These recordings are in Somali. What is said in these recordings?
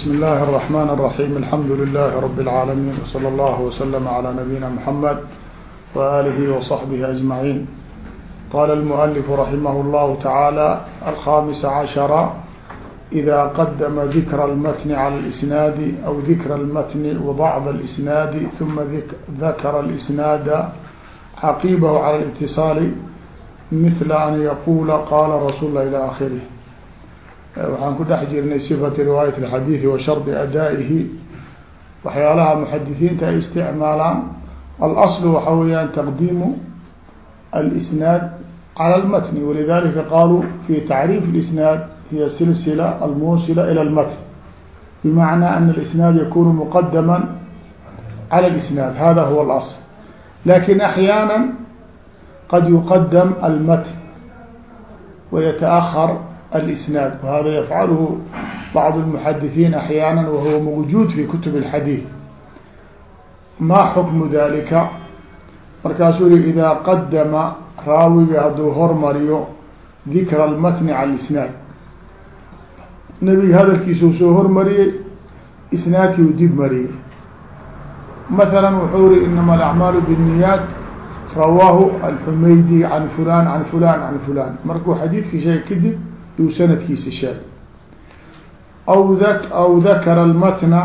بسم الله الرحمن الرحيم الحمد لله رب العالمين وصلى الله وسلم على نبينا محمد وآله وصحبه أجمعين قال المؤلف رحمه الله تعالى الخامس عشر إذا قدم ذكر المتن على الإسناد أو ذكر المتن وبعض الإسناد ثم ذكر الإسناد عقيبه على الاتصال مثل أن يقول قال رسول الله إلى آخره waxaan ku dhex jirnay sifati riwaayat alxadiidi wa shardi adaa'ihi. Waxyaalaha muxadisiinta ay isticmaalaan. Alaslu waxa weeyaan taqdiimu alisnaad cala almatni walidalika qaaluu fi tacriif اlisnaad hiya silsila almuusila ila almatn. Bimacnaa ana alisnaad yakunu muqadama cala alisnaad hada huwa alasl. Lakin axyaana qad yuqadam almatn wayataأhar الإسناad وhada yfعalhu bعض المحadiثiin أحyaaنا whuwa mوجud في kتب الحadيث ma xukmu dalika markaasuu yihi إdaa qadama raawiga hadduu hormariyo dikra الmtن عalى الإسناad nebiga hadalkiisuu soo hormariyey isnaadkii u dib mariyey مثلا wuxuu yihi inama الأعmaaل بالنiyاat rawaahu الحmaydi عan fulan عan fulan عan fulan markuu xadiidkii sheeg kadib yuu sanadkiisi sheegay. Aw a aw dakara almatna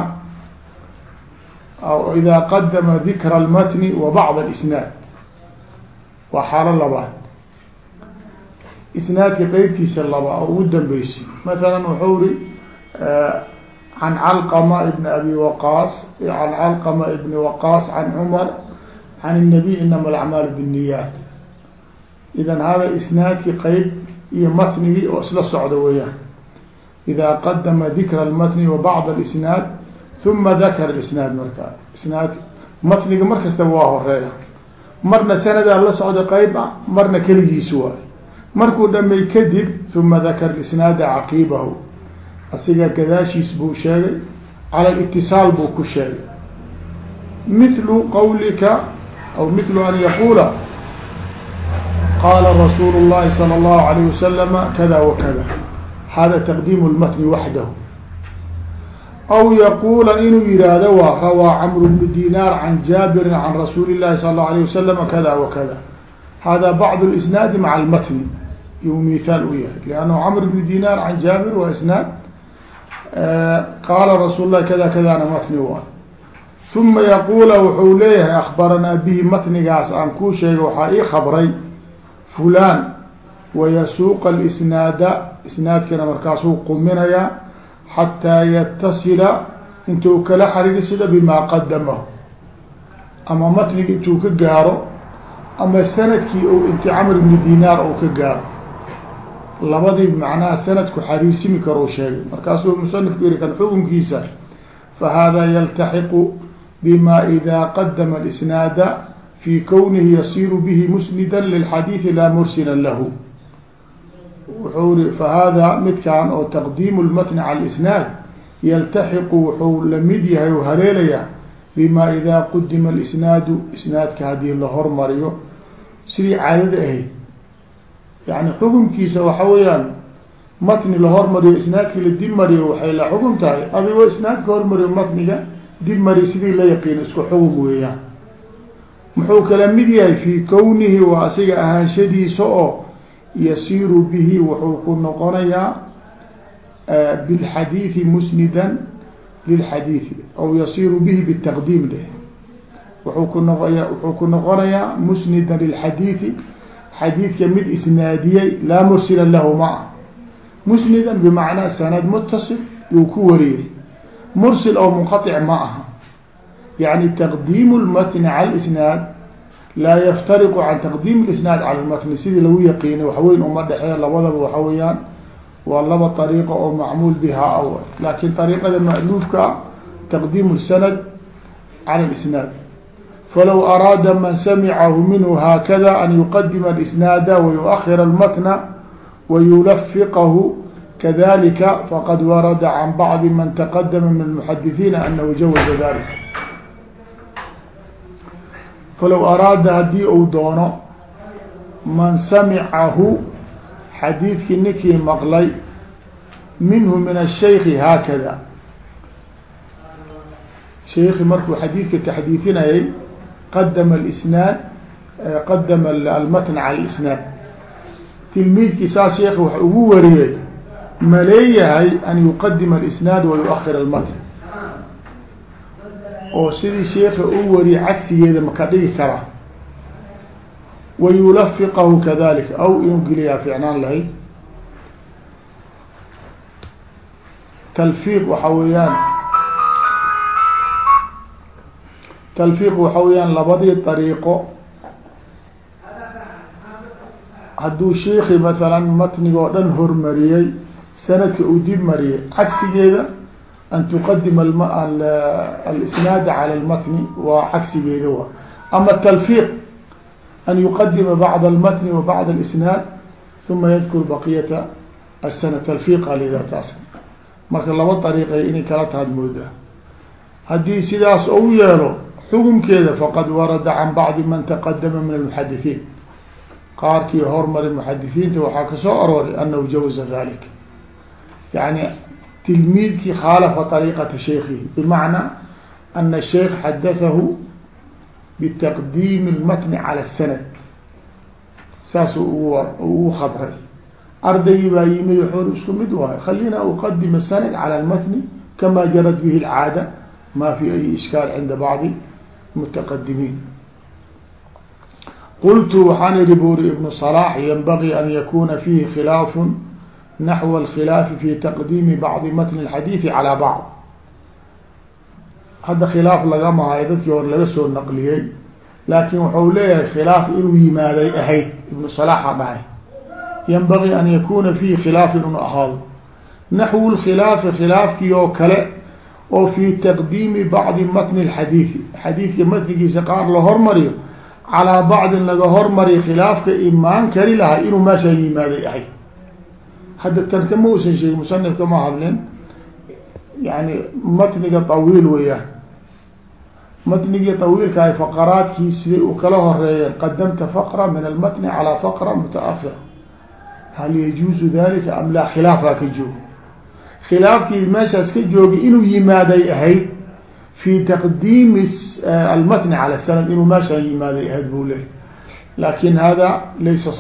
aw idaa qadama dikra almatni wa bacd alisnaad. Waa xaalo labaad. Isnaadka qeybtiisa laba oo ugu dambeysay. Masalan wuxuu ri can calqama ibn abi waqaas can calqama ibni waqaas can cumar can الnabiy inama alacmaal binniyaat idan hada isnaadki qeyb iyo matnigii oo isla socda weeyaan. Ida qadama dikra اlmatni wa bacd اlisnaad uma dakara isnaad markaa isnaad matniga mar kastaba waa horreeya marna sanadaa la socda qeyb a marna keligiisu waay markuu dhamay kadib uma dakara isnaada caqiibahu. Asiga gadaashiis buu sheegay cala itisaal buu ku sheegay. Mithlu qawlika aw mithlu an yaquula qala rasuul الlahi salى الlahu عalيه wasalam kada wakada hada taqdiim اlmatni waxdahu aw yaquula inuu yihahdo waa rawaa camr bnu dinaar can jaabirin can rasuuli الlahi sal الlahu عalيه wasalam kada wakada hada bacd اlisnaadi maca اlmatni iyuu mithaal u yahay lannu camr bnu dinaar can jaabir waa isnaad qaala rasuul lahi kada kadana matni waa uma yaquula wuxuu leeyahay akbaranaa bihi matnigaas aan kuu sheegay waxaa ii khabray fulan wayasuuqa اlisnaada isnaadkana markaasuu quminayaa xataa yatasila intuu kala xariirsida bima qadamahu ama matniga intuu ka gaaro ama sannadkii o inti camr bni dinaar ou ka gaaro. Labadii macnaha sanadku xariirsimi karou sheegay. Markaasuu musanifku yihi kan xukunkiisa fahada yaltaxiqu bima ida qadama اlisnaada في kwنihi yصir bه msنdا للxadيiث laa mrsila lah wuxuu ri fahada midkan oo تqdiim الmtن عalى الإsناad ylتaxiq wuxuu lamid yahay o haleelaya bma إida qudima الإsنaadu isnaadka hadii la hormariyo sidii caadada ahayd yani xukunkiisa waxa weeyaan matni la hormariyo isnaadkii la dib mariyo waxay la xukun tahay adigoo isnaadka hormariyo matniga dib mari sidii la yaqiino isku xukun weeyaan muxuu kala mid yahay fii kownihi waa asiga ahaanshadiisa oo yasiiru bihi wuxuu ku noqonayaa bilxadiidi musnidan lilxadiidi aw yasiiru bihi bitaqdiim leh. Wuxuu ku noqoya wuxuu ku noqonayaa musnidan lilxadiidi xadiidka mid isnaadiyey laa mursila lahu ma ah musnidan bimacnaa sanad mutasil yuu ku wariyey mursil oo munqaطic ma yani taqdiim lmatni cala isnaad laa yaftariqu can taqdiim isnaad cala lmatni sidii lagu yaqiinay waxweyn uma dhexeeya labadaba waxa weeyaan waa laba ariiqa oo macmuul bihaa aw laakin ariiqada ma'luufka taqdiim sanad cala isnaad falow araada man samicahu minhu haakada an yuqadima isnaada wayuahira almatna wayulafiqahu kadalika faqad warada can bacdi man taqadama min almuxadisiina anahu jawaza dalik falow araada haddii uu doono man samicahu xadiidkii ninkii maqlay minhu min الshayki haakada. Sheiki markuu xadiidka taxdiifinayay qadama alisnaad qadama almatn cala alisnaad. Tilmiidkii saas sheekhi wax ugu wariyey ma leeyahay an yuqadima alisnaad wa yuakhir almatn oo sidii sheika u wariyey cagsigeeda maka dhigi karaa wayulafiqahu kadalik aw inuu geliyaa ficnaan lahayd. Talfiiq waxa weeyaan talfiiq waxa weeyaan labadii dariiqo. Hadduu sheiki masalan matniga oo dhan hormariyey sanadka uu dib mariyey cagsigeeda an tuqadima alisnaada cala almatni waa cagsigeeda wa ama talfiiq an yuqadima bacd almatni wa bacd alisnaad uma yadkur baqiyata asana talfiiqa lida taas marka laba dariiqay inay kala tahaad moodaa haddii sidaas ou yeelo xukunkeeda faqad warada can bacdi man taqadama min almuxadithiin qaarkii hormari muxadisiinta waxaa ka soo arooray anahu jawaza dalik yani tilmiidkii khaalafa ariiqata shaykihi bimacnaa ana sheykh xadatahu bitaqdiimi lmatni cala sanad saasuu ugu ugu khabray ardaygii baa yimid wuxuun isku mid wahay khalina uqadima sanad cala lmatni kama jarad bihi lcaada ma fi ay ishkaal cinda bacdi mutaqadimiin qultu waxaan ihi buuri ibnu صalax yanbagii an yakuna fiihi khilaafun naxو اlkhilaafi fi taqdiimi bacdi matn اxadiiثi calى bacd hadda khilaaf lagama hayo dadkii hore laga soo naqliyey laakin waxau leeyahay khilaaf inuu yimaaday ahayd ibnu صلاxa dhahay ynbagي an yakuna fihi khilaaf inuu ahaado naxو اlkhilaafi khilaafkii oo kale oo fi taqdiimi bacdi matn اxadiiثi xadiidka matnigiisa qaar la hormariyo calىa bacdin laga hormari khilaafka imaan kari lahaa inuu meeshaa yimaaday ahay hadda tan kama usan sheegin musanif kama hadlin yani matniga tawiil weyaan matnigii tawiilkahay faqaraadkii siday u kala horeeyeen qadamta faqra min almatni calaa faqra mutaahira hal yajuuzu dalika am laa khilaafaa ka joogo khilaafkii meeshaas ka joogi inuu yimaaday ahayd fi taqdiimi almatni cala sanad inuu meeshaan yimaaday ahayd buu leeyay laakiin hada laysa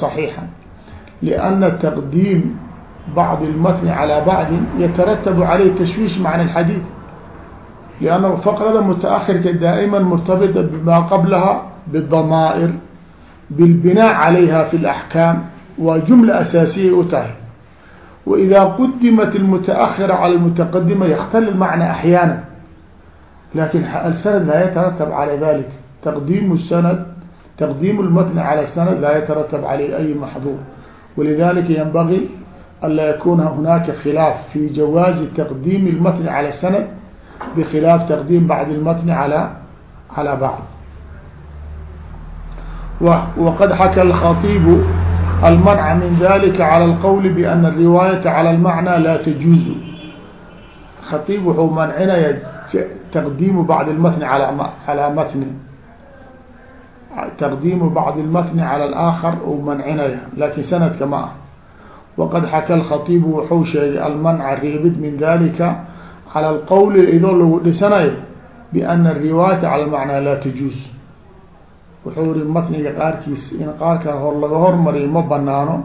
bacdi اlmatni calى bacdi yataratabu caleyh tashwiish macna اxadiid lianna faqrada mutaahirka daa'ima murtabita bima qablaha bاdamaa'ir bilbinaa calayha fi اlaxkaam waa jumla asaasiyay u tahay waida qudimat اlmutaahira calى اlmutaqadima yakhtali macna axyaana lakin السند laa yترتب عalى ذلك تqديم السند تqديم المتن عalى السند laa yترتب عalيه أي محظور ولذلika ينبغي أnlا ykuna هناka خلاaf في جواaزi تqديم المتن عalى السند بخلاaf تqديم بعض المتن عlى عlى بعض وqad xkى الخطيب المنع من ذلika عlى الqول بأن الرواية عlى المعنى la تجuز خطيب wuxuu mنcinaya تqdiimu bعd الmtn alى mtn تqdiimu bعd الmtn calى الآkخر u mancinaya lakin sanadka ma ah waqad xaka alkhatiibu wuxuu sheegay almanca reebid min dalika cala alqowli idoo lagu dhisanayo biana ariwaayata cala macnaa laa tajuus wuxuu yihi matniga qaarkiis in qaarkaa hor laga hormariyo ma banaano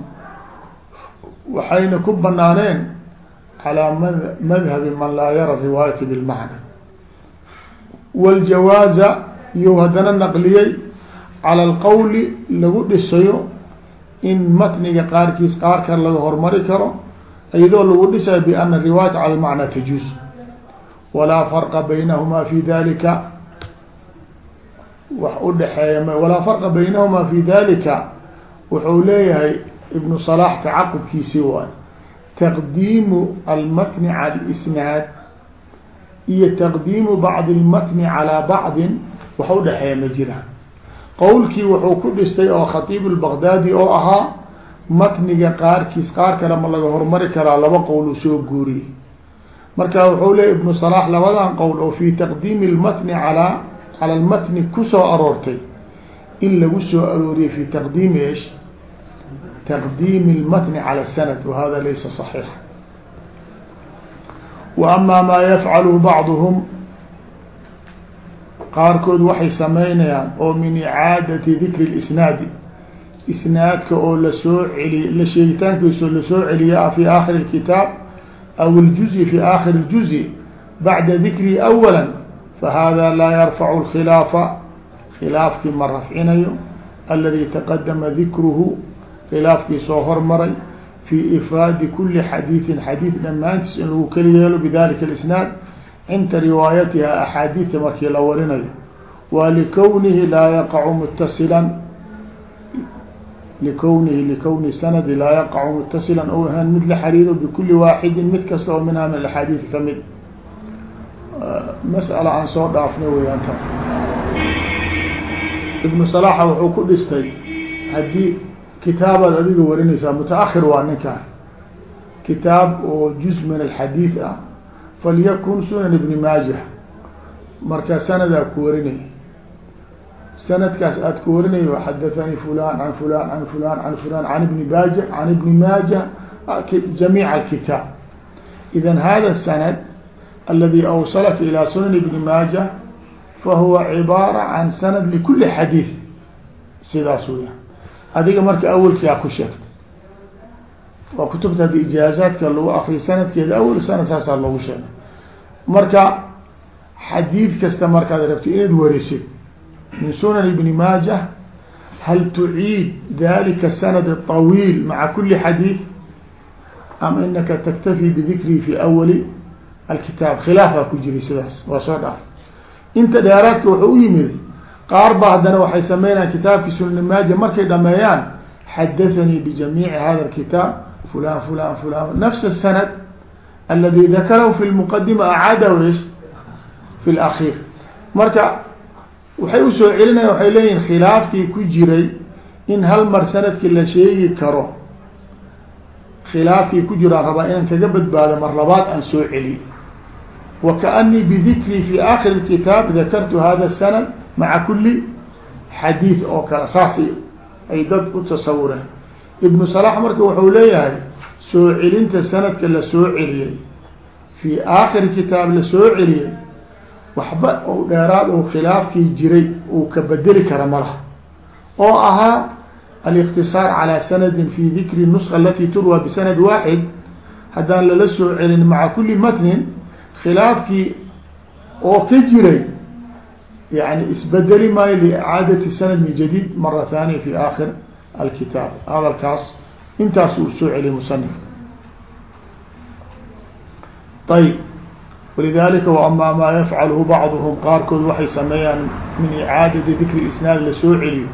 waxayna ku banaaneen calaa ma madhabi man laa yara riwaayata bilmacna waljawaaza iyo haddana naqliyey cala alqowli lagu dhisayo in matniga qaarkiis qaar kan laga hormari karo iyadoo lagu dhisay biana riwaayat cala macnaa tajuus walaa farqa baynahumaa fi dalika wax udhaxeeya walaa farqa baynahumaa fi dalika wuxuu leeyahay ibnu salaax tacaqubkiisi waay taqdiimu almatni cala isnaad iyo taqdiimu bacdi lmatni calaa bacdin wax udhaxeeya ma jiraan qowlkii wuxuu ku dhistay oo khatiib lbaqdaadi oo ahaa matniga qaarkiis qaar kale ma laga hormari karaa laba qowl soo guuriyey. Markaa wuxuu leey ibnu salax labadan qowl oo fii taqdiimi lmatni alaa cala lmatni ku soo aroortay in lagu soo arooriyey fi taqdiimi ish taqdiimi lmatni cala sanad wahada laysa صaxiixa wa amaa maa yafcalu bacduhum qaarkood waxay samaynayaan oo min icaadati dikri lisnaadi isnaadka oo la soo celiy la sheegitaankiisaoo la soo celiya ah fi aakhiri lkitaab aw iljuzi fi aakhiri ljuzi bacda dikrihi awala fahada laa yarfacu lkhilaafa khilaafkii ma rafcinayo aladi taqadama dikruhu khilaafkii soo hormaray fi ifraadi kuli xadiidin xadiid dhammaantiis in lagu keli yeelo bidalika lisnaad cinda riwaayatiha axaadiidta markii la warinayo wa likownihi laa yaqacu mutasila likownihi likowni sanadi laa yaqacu mutasila ou ahaan mid la xariiro bikuli waaxidin mid kasta oo minhaa min axaadiid ka mid mas'ala aan soo dhaafnay weyaan ta. Ibnu salaxa wuxuu ku dhistay haddii kitaabaad adiga warinaysaa mutaahir waa ninkaan kitaab oo juz min alxadiid ah falyakun sunan ibni maajah markaa sanadaa ku warinay sanadkaas aad ku warinay xadathanii fulan an fulan an fulan an fulan an ibni maajah an ibni maajah jamiic alkitaab idan hada sanad aladi awsalaka ilى sunan ibni maajah fahuwa cibaara can sanad likuli xadiid sidaas weya adiga marka awelkia ku sheegtay waa kutubta haddi ijaazaadka lagu akriyo sanadkeeda awel sanadkaasaa loogu sheegay. Marka xadiid kasta markaad rabti inaad warisid min sunan ibni maajah hal tuciid dalika sanad طawiil maca kuli xadiid am inaka taktafi bidikrihi fi awali alkitaab. Khilaafaa ku jiray sidaas waa soo dhaaf. Inta dheeraadka wuxuu u yimid qaar ba haddana waxay sameynayaan kitaabkii sunan maaja markay dhameeyaan xadathanii bijamiici hada kitaab fulan fulan fulan nafs الsanad aladi dakarahu fi lmuqadima acaadahu ish fi اlakhir marka waxay usoo celinayan waxay leeyihin khilaafkii ku jiray in hal mar sanadkii la sheegi karo khilaafkii ku jiraan rabaa inaan kaga badbaado mar labaad aan soo celi وkaأنii bdikri fi akhir الkitaab dakartu hada الsanad maca kuli xadiid oo kale saas ay dad u tasawureen ibnu salax marka wuxuu leeyahay soo celinta sanadka la soo celiyey fii aakhiri kitaab la soo celiyey waxba ou dheeraad uu khilaafkii jiray uu ka bedeli kara ma oo ahaa aliqtisaar calaa sanadin fi dikri nuska alati turwa bisanad waaxid haddaan lala soo celin maca kuli matnin khilaafkii oo ka jiray yani isbedeli maayo liicaadati sanad min jadiid mara thaaniya fi aakhir alkitaab hadalkaas intaas uu soo celiyay musanifka ayb walidalika waama maa yafcaluhu bacduhum qaarkood waxay sameeyaan min icaadati dikri isnaad la soo celiyo.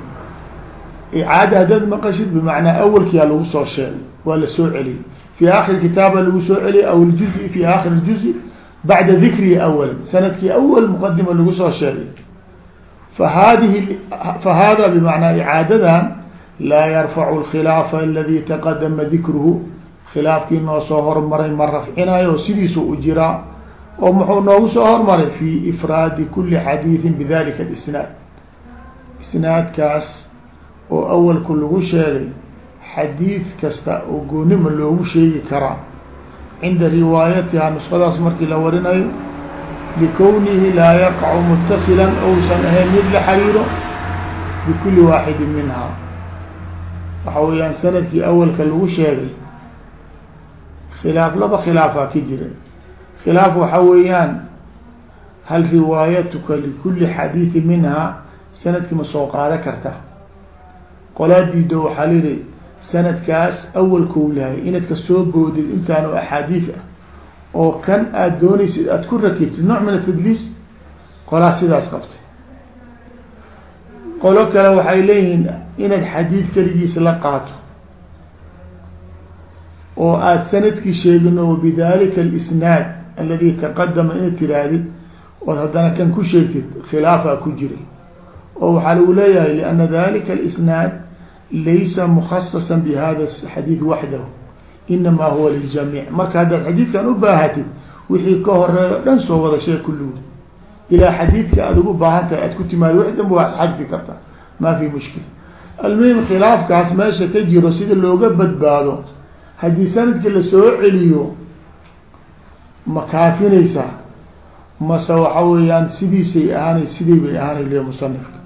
Icaada haddaad maqashid bimacnaa awelkiyaa lagu soo sheegay waa la soo celiyey. Fi akhiri kitaaba lagu soo celiyay aw ljuzi fi akhiri ljuzi bacda dikrihi awala sannadkii awal muqadima lagu soo sheegay. Fa hadihi fa hada bimacnaa icaadadan laa yarfacu اlkhilaafa aladi taqadama dikruhu. Khilaafkii noo soo hormaray ma rafcinayo sidiisu u jiraa oo muxuu noogu soo hormaray? Fi ifraadi kuli xadiidin bidalika اisnaad isnaadkaas oo awalku lagu sheegay xadiid kasta oo goonima loogu sheegi karaa. Cinda riwaayatiha nusqadaas markii la warinayo likownihi laa yaqacu mutasila ousan ahayn mid la xariiro bikuli waaxidi minha waxa weeyaan sannadkii awalka lagu sheegay khilaaf laba khilaafaa ka jira khilaaf waxa weeyaan hal riwaayatuka likuli xadiidi minha sannadkii ma soo qaada karta. Qolaa diido waxaa lihi sanadkaas awalkou lahay inaad ka soo boodid intaanu axaadiid ah oo kan aada doonaysid aada ku rakibtid nooc min atadliis qolaa sidaas qabtay qolo kale waxay leeyihiin inaad xadiid keligiis la qaato. Oo aada sannadkii sheegin oo bidalika alisnaad aladi taqadama inaad tirahdid ood haddana kan ku sheegtid khilaafaa ku jiray. Oo waxaa lagu leeyahay liana dalika alisnaad laysa mukasasa bihada xadiid waxdahu inama huwa liljamiic. Marka haddaad xadiidkan u baahatid wixii ka horeeyo dhan soo wada sheeg ilaa xadiidka aada ugu baahan tahay aad ku timaado wix danba waad xadfi kartaa ma fi mushkil almuhim khilaafkaas meesha ka jiro sida looga badbaado haddii sanadki la soo celiyo ma kaafinaysaa mase waxa weeyaan sidiisay ahaanay sidii bay ahaanay le musanifka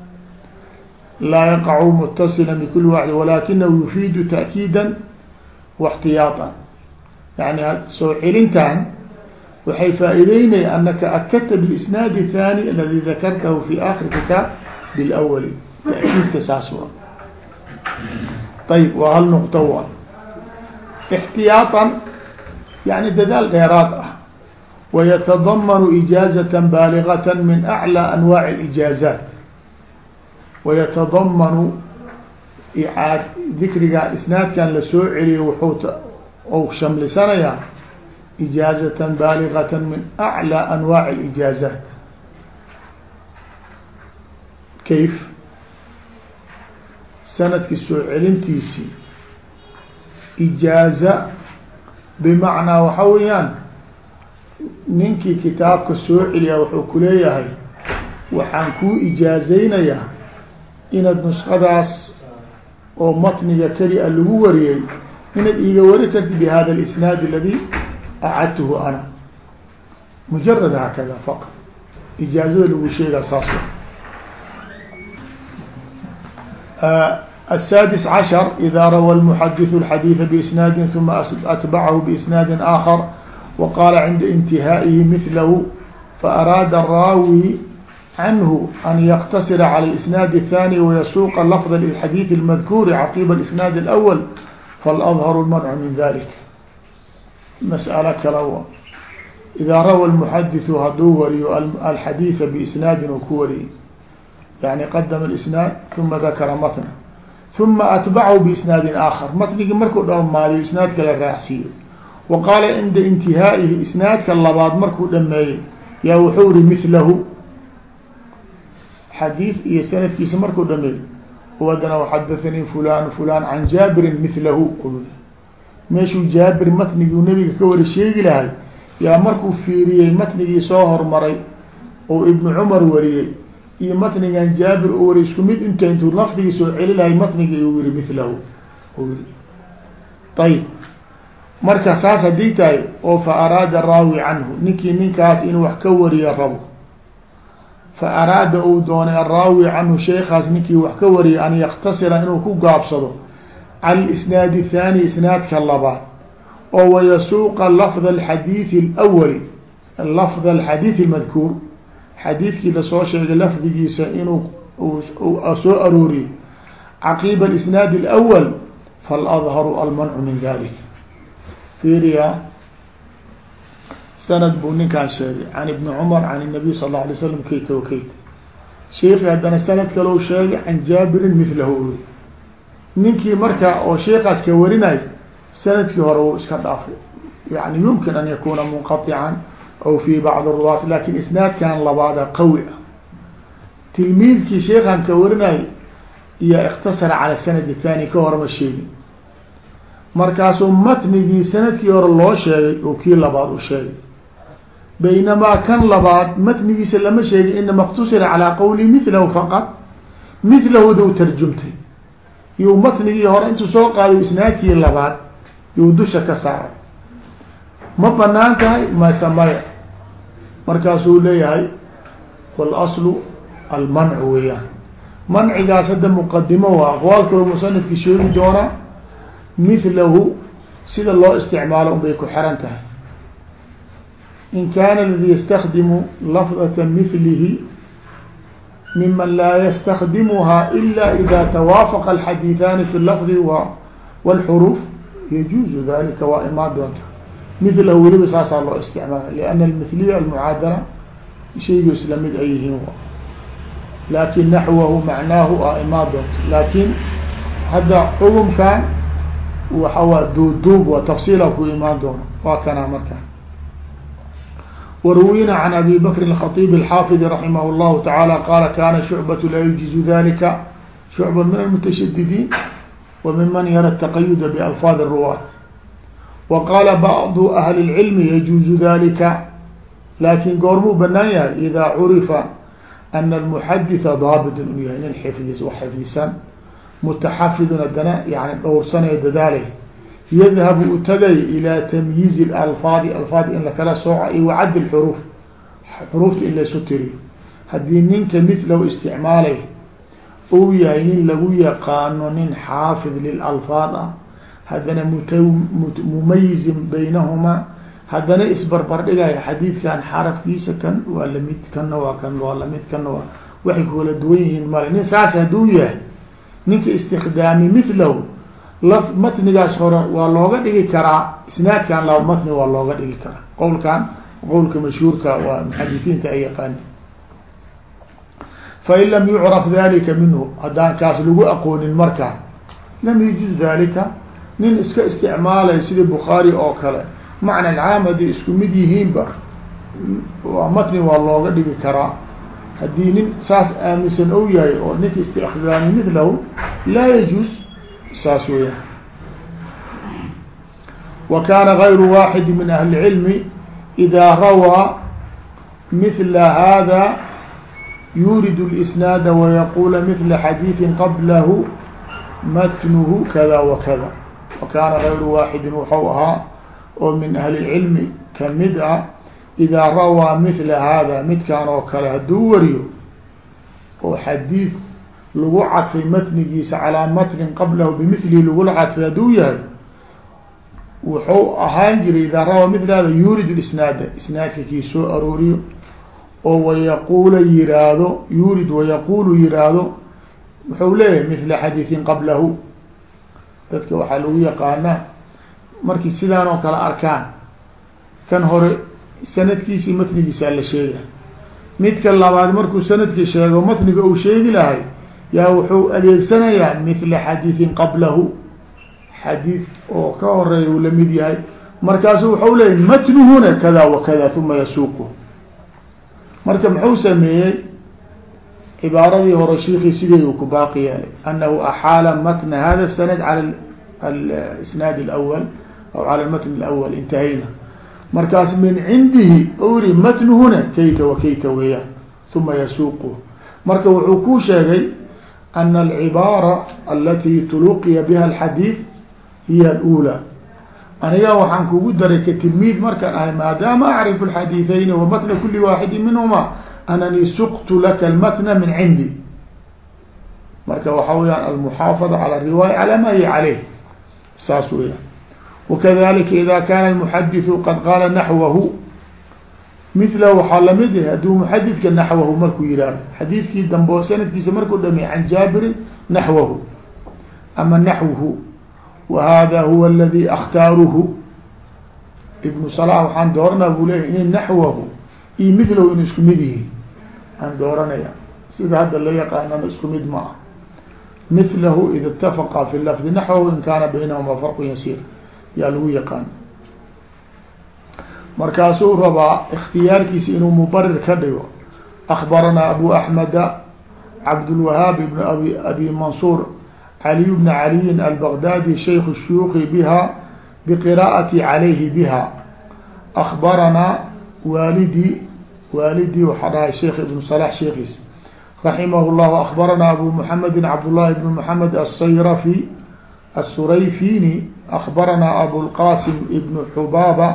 laa yaqacu mutasila bikuli waxdi walakinahu yufiidu ta'kiida واxtiyaaan yani soo celintan waxay faa'ideynay anaka akadta bاsnaad الثاني aladi dakartahu fi akir kitaab bاlأwli takiidka saas wa ayb waa hal nuqto wa اxtiyaaan yani dadaal dheeraad ah وyتضmن إجاaزة bاalغة min أعlى أنواع الإجاaزاaت وyتضmن dikriga isnaadkan lasoo celiyo wxuu shamlisanayaa إجاaزة bاalغة min أعlى أنواع الإجاaزاaت kayf sanadki soo celintiisi إجاaزة bmacnaa waxa weeyaan ninkii kitaabka soo celiyaa wuxuu kuleeyahay waxaan kuu ijaazaynayaa inaad nusqadaas oo matniga keli a lagu wariyey inaad iiga wari karti bihada اlisnaad aladi acadtuhu ana mujarad haakada faqط ijaazada lagu sheegaa saas السادس عشر إذا روى المحدث الحديث بإسناد ثم أتبعه بإسناد آخر وقال عند انتهائه مثله فأراد الراوي عنه أن يقتصر على الإسناد الثاني ويسوق اللفظ للحديث المذكور عقيب الإسناد الأول فالأظهر المنع من ذلك mas'alo kale w idaa rawa lmuxadisu hadduu wariyo alxadiida biisnaadin uu ku wariyey yani qadama isnaad uma dakara matna uma atbacahu biisnaadin aakhar matnigii markuu dhammaadiyo isnaad kale raacsiiyo wa qaala cinda intihaa'ihi isnaadka labaad markuu dhameeyey. Yaa wuxuu ri milahu xadiid iyo sanadkiisa markuu dhameeyey. Wadana xadathanii fulan fulan can jaabirin milahu meeshuu jaabir matnigii nabiga ka wari sheegi lahay yaa markuu fiiriyey matnigii soo hormaray oo ibnu cumar wariyey iyo matnigan jaabir u wariy isku mid inta intuu lafdigii soo celi lahay matnigii u yiri mثlahu ayb marka saas haddii tahay oo fa araada raawi canhu ninkii ninkaas inuu wax ka wariyo rabo. Fa araada uu doonay araawi canhu sheekaas ninkii wax ka wariyay an yaktasira inuu ku gaabsado cala isnaad الthani isnaadka labaad oo wayasuuqa lafd alxadiiثi اlawali lafd alxadiiث اmadkuur xadiidkii lasoo sheegay lafdigiisa inuu soo arooriyo caqiba isnaad اlأwl faladharu almancu min dalik fiiriya sanad buu ninkaan sheegay can ibni cumar can الnabiy sal اla alay slam kayta wa kayta sheiki haddana sanad kalou sheegay can jaabirin milahu uri ninkii marka oo sheekaas ka warinay sannadkii hore wuu iska dhaafay. Yani yumkin an yakuna munqaican aw fii bacd ruwaat laakiin isnaadkan labaada qawi ah. Tilmiidkii sheekan ka warinay iyo ikhtasara cala sanadi thani ka horema sheegin. Markaasuu matnigii sannadkii hore loo sheegay oo kii labaad u sheegay. Baynamaa kan labaad matnigiisa lama sheegay inama اktusira calaa qawli milahu faqad milahu dau tarjumtay yuu matnigii hore intuu soo qaaday isnaadkii labaad yuu dusha ka saaray. Ma bannaan tahay? Mase maya. Markaasuu leeyahay wاlaslu almancu weeyaan. Mancigaas hadda muqadimo waa aqwaal kaloo musanifki sheegi doonaa milahu sida loo isticmaalo un bay ku xiran tahay. In kaana aladi ystakdimu lafdata milihi miman laa ystakdimuha ila ida tawaafaqa alxadiiثaani fi lafdi wاlxuruuf yajuuzu dalika waa imaan doonta milahu weliba saasaa loo isticmaala lianna almithliya almucaadala shaygu isla mid ay yihiin laakin naxwahu macnaahu a imaan doonta laakin hadda xukumkan waxa waa duuduub waa tafsiila ku imaan doono waa kanaa markaa waruwina can abi bakr الkhaطيb الxaafid raximah الlahu taعaalى qaala kana shucbaة laa yujiizu dalika shucba min almutashadidiin wa miman yara التaqayuda balfaad الruwaat wa qaala bacdu ahli اlcilmi yajuuzu dalika laakin goormuu banaan yahay ida curifa ana almuxaditha daabit inu yahay nin xifdis wax xifdisan mutaxafidun haddana yani dhowrsanayo dadaalay yadhabu u tagay ilaa tamyiizi alfaadi alfaad in lakala sooco iyo wacad lxuruuf xuruufta in laysu tiriyo haddii ninka mitlahu isticmaalay uu yahay nin lagu yaqaano nin xaafid lilalfaad ah haddana mut mumayizin baynahumaa haddana isbarbar dhigaya xadiidkan xarafkiisa kan waa la mid kanna waa kan waa la mid kanna waa waxay kula duwan yihiin male. Nin saas hadduu yahay ninka istikdaami mitlahu laf matnigaas hore waa looga dhigi karaa isnaadkan laba matni waa looga dhigi karaa. Qowlkan qowlka mashhuurka waa muxadisiinta ay yaqaani fain lam yucraf dalika minhu haddaan kaas lagu aqoonin markaa lam yujuz dalika nin iska isticmaalay sida bukhaari oo kale. Macna alcaam hadday isku mid yihiinba waa matni waa looga dhigi karaa. Haddii nin saas aaminsan ou yahay oo ninka istikdaami midlahu laa yajuuz saas weeyaan wa kaana gayru waaxidi min ahli cilmi idaa rawaa mila hada yurid اlisnaada wayaqula mila xadiiثi qablahu matnuhu kada wakada wa kaana gayru waaxidin waxau ahaa oo min ahli cilmi ka mid ah idaa rawaa mila hada midkan oo kale hadduu wariyo oo xadiid lagu cadfay matnigiisa calaa matnin qablahu bimilihi lagula cadfay hadduu yahay wuxuu ahaan jiray idaa rawaa mila hada yurid isnaada isnaadka kii soo arooriyo oo wayaquula yiraahdo yurid wayaqulu yiraahdo wuxuu leeyahay mila xadiiثin qablahu. Dadka waxaa lagu yaqaanaa markii sidaan oo kale arkaan kan hore sanadkiisi matnigiisaa la sheega midka labaad markuu sannadkii sheego matniga uu sheegi lahay yaa wuxuu adeegsanayaa مثل حديث qablahu. Xadiid oo ka horreeya uu la mid yahay. Markaasu waxau leeyay matnuhuna kada wa kada uma yasuuqu. Marka muxuu sameeyey? Cibaaradii hore shiikii sideedu ku baaqi yeelay. Anahu axaala matna hada sanad cala alisnaad alawal aw cala almatn alawal intahayna. Markaas min cindihi uri matnuhuna kayfa ana alcibaara alati tuluqiya biha alxadiid hiya alأulى aniga waxaan kugu daray ka tilmiid markaan ahay maadaama acrifu alxadiiثayn wa matna kuli waaxidi minhuma ananii suqtu laka almatna min cindi marka waxa weyaan almuxaafada calى riwaaya calى ma hiy caleyh saas weyaan wakadalika ida kana almuxadiثu qad qaala naxwahu mila waxaa la mid yahay hadduu muxadidka naxwahu markuu yihahdo xadiidkii dambe oo sanadkiisa markuu dhamey can jaabirin naxwahu ama naxwhu whada huwa aladi akhtaaruhu. Ibnu salah waxaan dooranaa buu leyahy in naxwahu iyo midlow in isku mid yihiin. Aan dooranaya sida hadda la yaqaanana isku mid ma ah milahu ida itafaqa fi lafdi naxwahu in kaana baynahuma farqu yasiir. Yaa lagu yaqaan markaasuu rabaa ikhtiyaarkiisa inuu mubarir ka dhigo. Akbaranaa abu axmeda cabdulwahaab ibn abi abi mansuur caliy bna caliyin albagdaadi shayku shuyuuqi biha biqira'ati calayhi biha. Akbaranaa waalidii waalidii waxaa dhahay sheekh ibnu salax sheekiis raximah llahu akbaranaa abu muxamedin cabdullahi ibn moxamed asayrafi asurayfini akbaranaa abulqasim ibnu xubaaba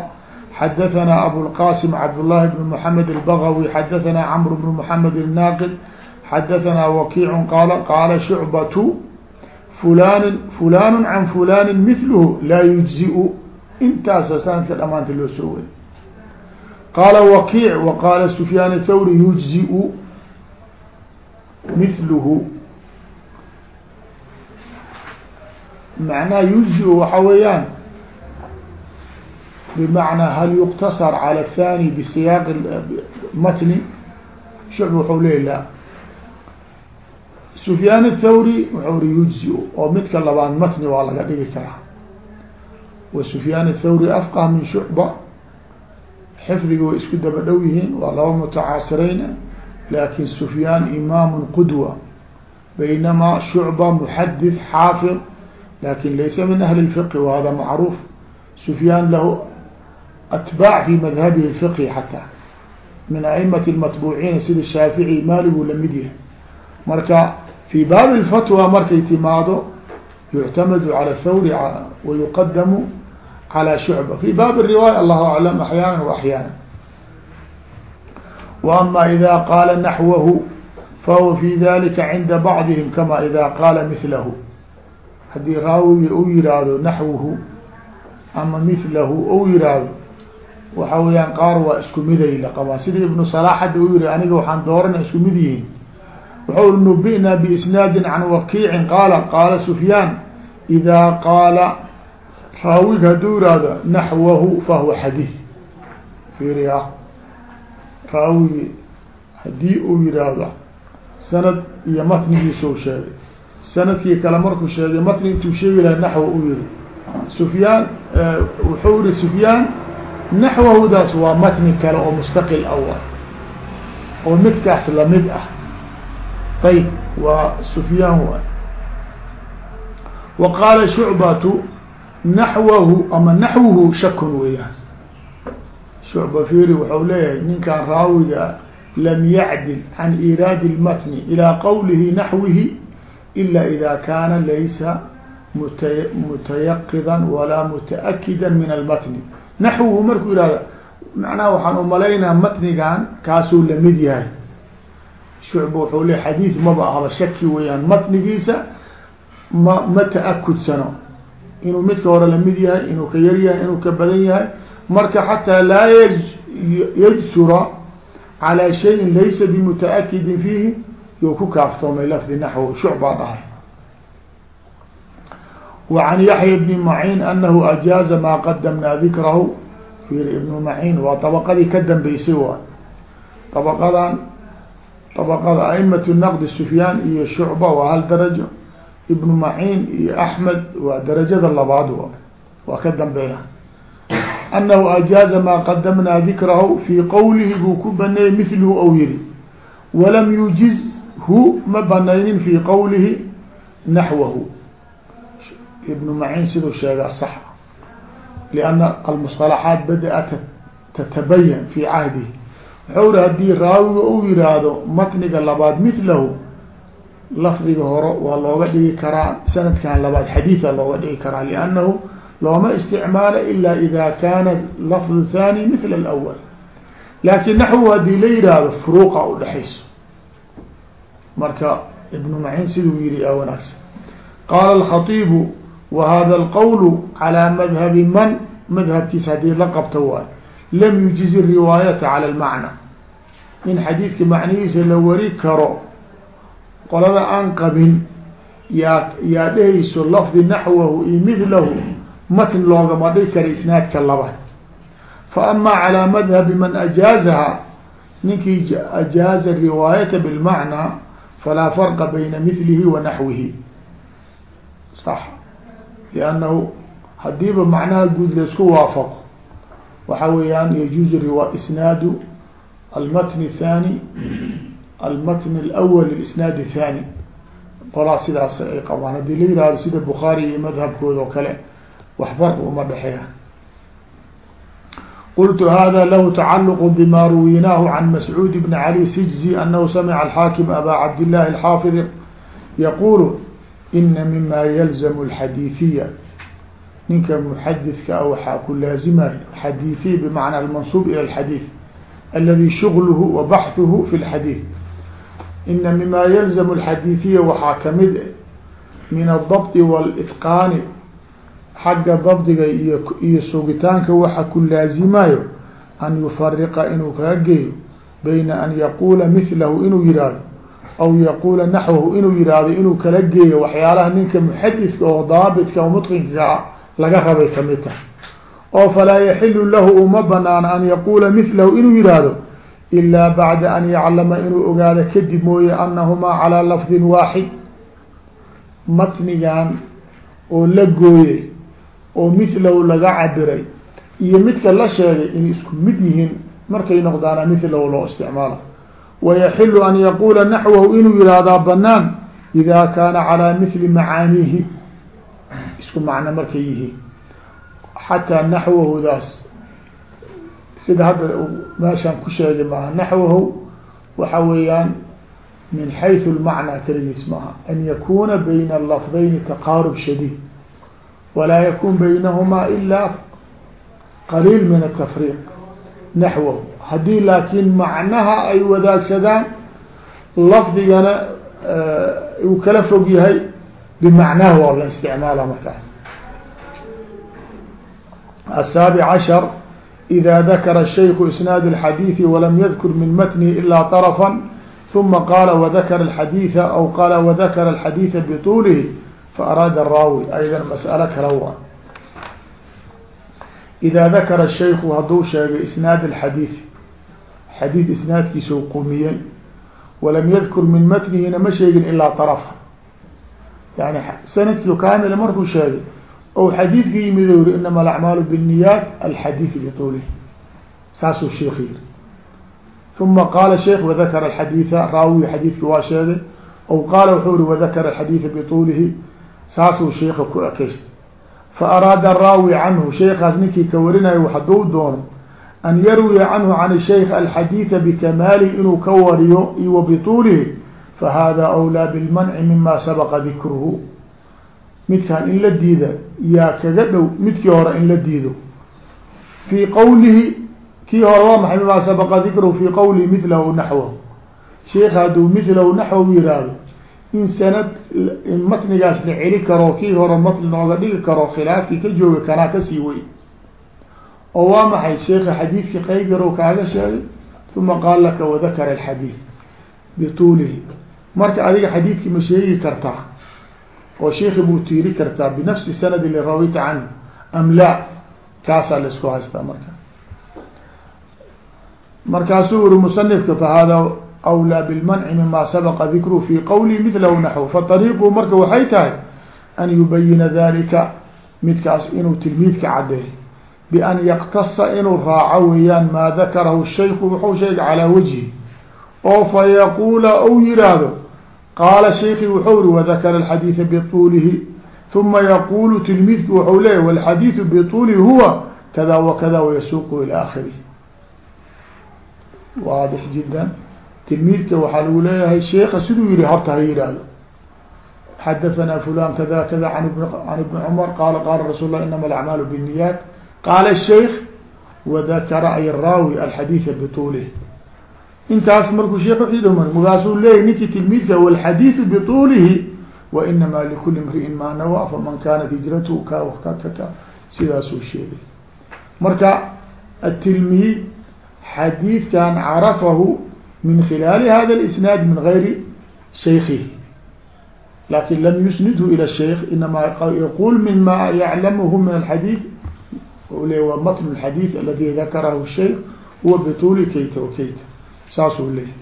xdثnaa أبوالقاسم cبداللhi بن محمد البغوي xdثnaa cمر بن محمد الناqد xdثnaa وkيع qال qاala شعبة fulan fulan can fulani milhu laa yujziu intaasa sanadka dhamaanta loo soo wari qaala wakiic wa qaala sufyaan thawri yujziu milhu macnaha yujziu waxa weeyaan bimacnaa hal yuktasar cala athani bisiyaaq matni shucb waxau leey la sufyaan athawri wuxuu ri yujzi oo midka labaad matni waa laga dhigi karaa wa sufyaan athawri afqah min shucba xifdiga way isku daba dhow yihiin waa laba mutacaasireyna laakin sufyaan imaamu qudwa baynamaa shucba muxadith xaafid laakiin laysa min ahli اlfiqhi wahada macruuf sufyaan lahu atbaac fi madhabihi fiqhi xataa min aimati lmatbuuciina sida shaafici maaligu la mid yahay marka fi baabi lfatwa markay timaado yuctamadu cala thawri wayuqadamu calى shucba fi baab riwaaya allahu aclam axyaana waaxyaana waama ida qaala naxwahu fahuwa fi dalika cinda bacdihim kama ida qaala milahu haddii raawiga u yiraahdo naxwuhu ama milahu ou yiraahdo waxa weyaan qaar waa isku miday laqabaa sida ibnu salaax hadda u yihi aniga waxaan doorana isku mid yihiin. Wuxau nubinaa biisnaadin can wakiicin. Qaala qaala sufyaan idaa qaala. Raawiga hadduu yihahdo naxwahu fahuwa xadiid fiiriya ah. raawigi haddii uu yihaahdo sanad iyo matnigiisau sheegay. Sanadkii kale markuu sheegay matni intuu sheegi laha naxwa u yihi sufyaan eh, wuxuu yihi sufyaan naxwahudaas waa matni kale oo mustaqil awal oo midkaas la mid ah. ayb waa sufyaan waay wa qaala shucbatu naxwahu ama naxwuhu shakun weeyaan shucba firi waxau leeyahay ninkan raawiga lam yacdil can iraadi اlmatni ilaa qowlihi naxwihi ila ida kaana laysa muta mutayaqida walaa mutaakida min almatni naxwuhu markuu ihahda macnaha waxaan umalaynaa matnigan kaasuu la mid yahay. Shucba wuxuu leey xadiid maba ahba shaki weeyaan matnigiisa ma ma ta-akudsano inuu midka hore la mid yahay inuu ka yar yahay inuu ka badan yahay marka xataa laa yajsura calى shayin laysa bimutaakidin fiihi you ku kaaftoomay lafdi naxw shucbaa dhahay وعn yaحya بn macin anahu ajaaza maa qadamnaa dikrahu fir ibn macin waa طabqadii ka dambeysay waay طabqadan طabqada aئmaة naqd sufyaan iyo shucba waa hal darajo ibn macin iyo axmed waa darajada labaad wa waa ka dambeeya anahu ajaaza maa qadamnaa dikrahu fii qowlihi buu ku baneeyey mithluhu ou yihi walam yujizhu ma banaynin fii qowlihi naxwahu ibnu macin siduu sheegaa sax lianna almusطalaxaat bada-a tatabayan fii cahdihi wuxuu ri haddii raawiga uu yihaahdo matniga labaad mithlahu lafdiga hore waa looga dhigi karaa sanadkan labaad xadiida looga dhigi karaa liannahu looma isticmaalo ila ida kaana lafdu thani mithla alawal laakin naxwu haddii la yihaahdo furuuqa udhexayso marka ibnu macin siduu yihi a wanaagsan. Qaala alkhatiibu wa hada alqowl calى madhabi man madhabkiisa haddii la qabto waayo lam yujizi riwaayata calى lmacna in xadiidka macnihiisa la wari karo qolada aan qabin yaa yaa dhehayso lafdi naxwahu iyo mithlahu matn loogama dhigi kara isnaadka laba fa ama calى madhabi man ajaazaha ninkii ajaaza riwaayata bilmacnaa falaa farqa bayna mithlihi wa naxwihi sax liannahu hadiiba macnaha guud la isku waafaqo waxa weeyaan yajuuzu riwa isnaadu almatn thani almatn alawal lisnaad thani qolaa sidaas ay qabaan haddii la yihahdo sida bukhaari iyo madhabkooda oo kale waxbar uma dhexeeya qultu hada lahu tacaluqu bima ruwinaahu can mascuud bn cali sijzi anahu samica alxaakim aba cabd illahi alxaafid yaqulu ina mima yalzamu alxadiiثiya ninka muxadidka a waxaa ku laazimay xadiiثiy bmacna almansub ilى اlxadiiث aladi shغlhu wa baxثuhu fi اlxadiiث ina mima yalzamu alxadiiثiya waxaa kamid min الضبط wاlإtqaani xagga dabdiga iyo iyo sugitaanka waxa ku laazimayo an yufariqa inuu kaga geeyo bayna an yaquula mithlahu inuu yihahdo aw yaquula naxwahu inuu yihahdo inuu kala geeyo waxyaalaha ninka muxadidka oo daabitka o mutqinkaa laga rabay ka mid tahay. Oo falaa yaxilu lahu uma banaana an yaquula mithlahu inuu yihahdo ilaa bacda an yaclama inuu ogaado kadib mooye anahumaa calaa lafdin waaxid. Matnigan oo la gooyey oo mithlahu laga cabiray iyo midka la sheegay inay isku mid yihiin markay noqdaana mithlahu loo isticmaala wayaxilu an yaquula naxwahu inuu yihahdaa banaan ida kaana calaa mithli macaaniihi isku macno markay yihiin xataa naxwahudaas sida hadda meeshaan ku sheegay maaha naxwahu waxa weeyaan min xayثu lmacnaa keligiis maaha an yakuna bayna lafdayni taqaarub shadiid walaa yakun baynahumaa ilaa qaliil min atafriiq naxwahu haddii laakiin macnaha ay wadaagsadaan lafdigana uu kala fog yahay bimacnaha waa la isticmaala markaas السaaبع عشhر إذا ذkر الشhيk إسناad الحdيث وlm ydkr min mتنه إlا طرفا ثuma qاla وذkر الحdيث أو qاl وذkر الحdيث بطuله فأrاad الrاawي أيضا masألة kala wa إذا ذkر الشhayk haduu sheegay إسناad الحdيث xadiid isnaadkiisau qumiyey. Walam yadkur min matnihina ma sheegin ilaa araf yani sannadkii kaamila markuu sheegay o xadiidka yimid yiri inama alacmaalu binniyaat alxadiid biulihi saasuu sheik yiri uma qaala sheik wadakara alxadiida raawiga xadiidki waa sheegay. Aw qaala wuxuu yiri wadakara alxadiida biuulihi saasuu sheika ku ekeystay fa araada araawi canhu sheikaas ninkii ka warinaya hadduu doono an yarwiya canhu can shaykh alxadiida bikamaali inuu ka wariyo i wa bituulihi fahada awlaa bilmanci mima sabaqa dikruhu midkaan in la diida yaa kaga dhow midkii hore in la diido fii qawlihi kii hore waa maxay mimaa sabaqa dikruhu fii qawlihi milahu naxwahu sheikh hadduu milahu naxwahu yihahdo in sanad in matnigaas la celi karo kii hore matni nooga dhigi karo khilaafkii ka jooga kanaa ka sii wey oo waa maxay? Sheika xadiidkii qeyb yarow kaaga sheegay uma qaal laka wadakara alxadiid bituulihi. Marka adiga xadiidkii ma sheegi kartaa oo sheiki buu tiiri kartaa binafsi sanadi li canhu am la kaasaa la isku haystaa marka. Markaasuu yiri musanifka fahada awlaa bilmanci mima sabaqa dikru fi qawli midlahu naxw faطariiqu marka waxay tahay an yubayina dalika midkaas inuu tilmiidka cadeey bian yaktasa inuu raaco weeyaan maa dakarahu shayku wuxuu sheegay calaa wajhi oo fa yaquula ou yiraahdo qaala shayki wuxuu ri wadakara alxadiida bطuulihi uma yaqulu tilmiidki wuxuu leeyahy walxadiidu bطuulihi huwa kada wakada wayasuuqu ilى akhirih waadix jiddan tilmiidka waxaa lagu leeyahay sheika siduu yihi horta ha yihahdo xadaثana fulan kada kada an an ibni cmar qala qala rasul lah inama alacmaalu bالniyaat qaala الshayk wadakara ay raawi alxadiida bطuulihi intaas markuu sheek uxidh markaasuu leeyay ninkii tilmiidka walxadiidu bطuulihi wainama likuli mriin maa nawaa faman kanat hijratu ka kakaka sidaasuu sheegay marka atilmiid xadiidkan carafahu min khilaali hada اlisnaad min gayri shaykihi lakin lam yusnidhu ilى shaykh inama yaqul min ma yaclamhu min alxadiid le waa matn اxadiid aladi dakarahu shayk huwa bطuli kayta wa kayta saasuu leeyahy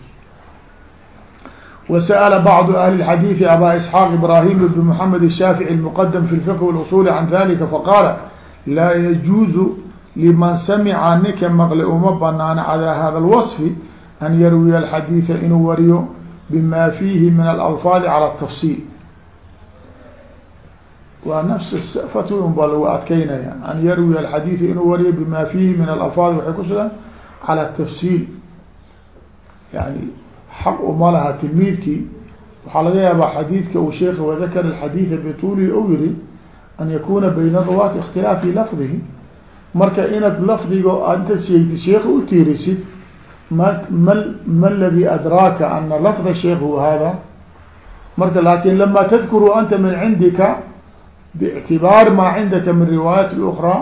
وsأل bعض أهل الحdيث abا إسحاq إبراhيم بن محمد الشhافعي المqdم في الفقه والأصول عن ذلika faqاla laa يجuز لman samca ninka mqle uma banaana عalى hada الوصف an yarwiya الxadيiثa inuu wariyo bma fiihi min الألفاظ عalى التفصيل waa nafs fatwi un baa lagu adkeynaya. An yarwiya alxadiida inuu wariyo bima fiihi min alafaad waxay ku sugan cala tafsiil. Yani xaq uma laha tilmiidkii waxaa laga yaabaa xadiidka uu sheekhi wadakara alxadiida bituulihi ou yihi an yakuna bayna dawaat ikhtilaafi lafdihi. Marka inaad lafdiga intaad sheegti sheekha u tiirisid ma ma ma adraaka ana lafda sheekh huwa hada marka laakin lama tadkuru anta min cindika bاctibaar maa cindaka min riwaayat اأkra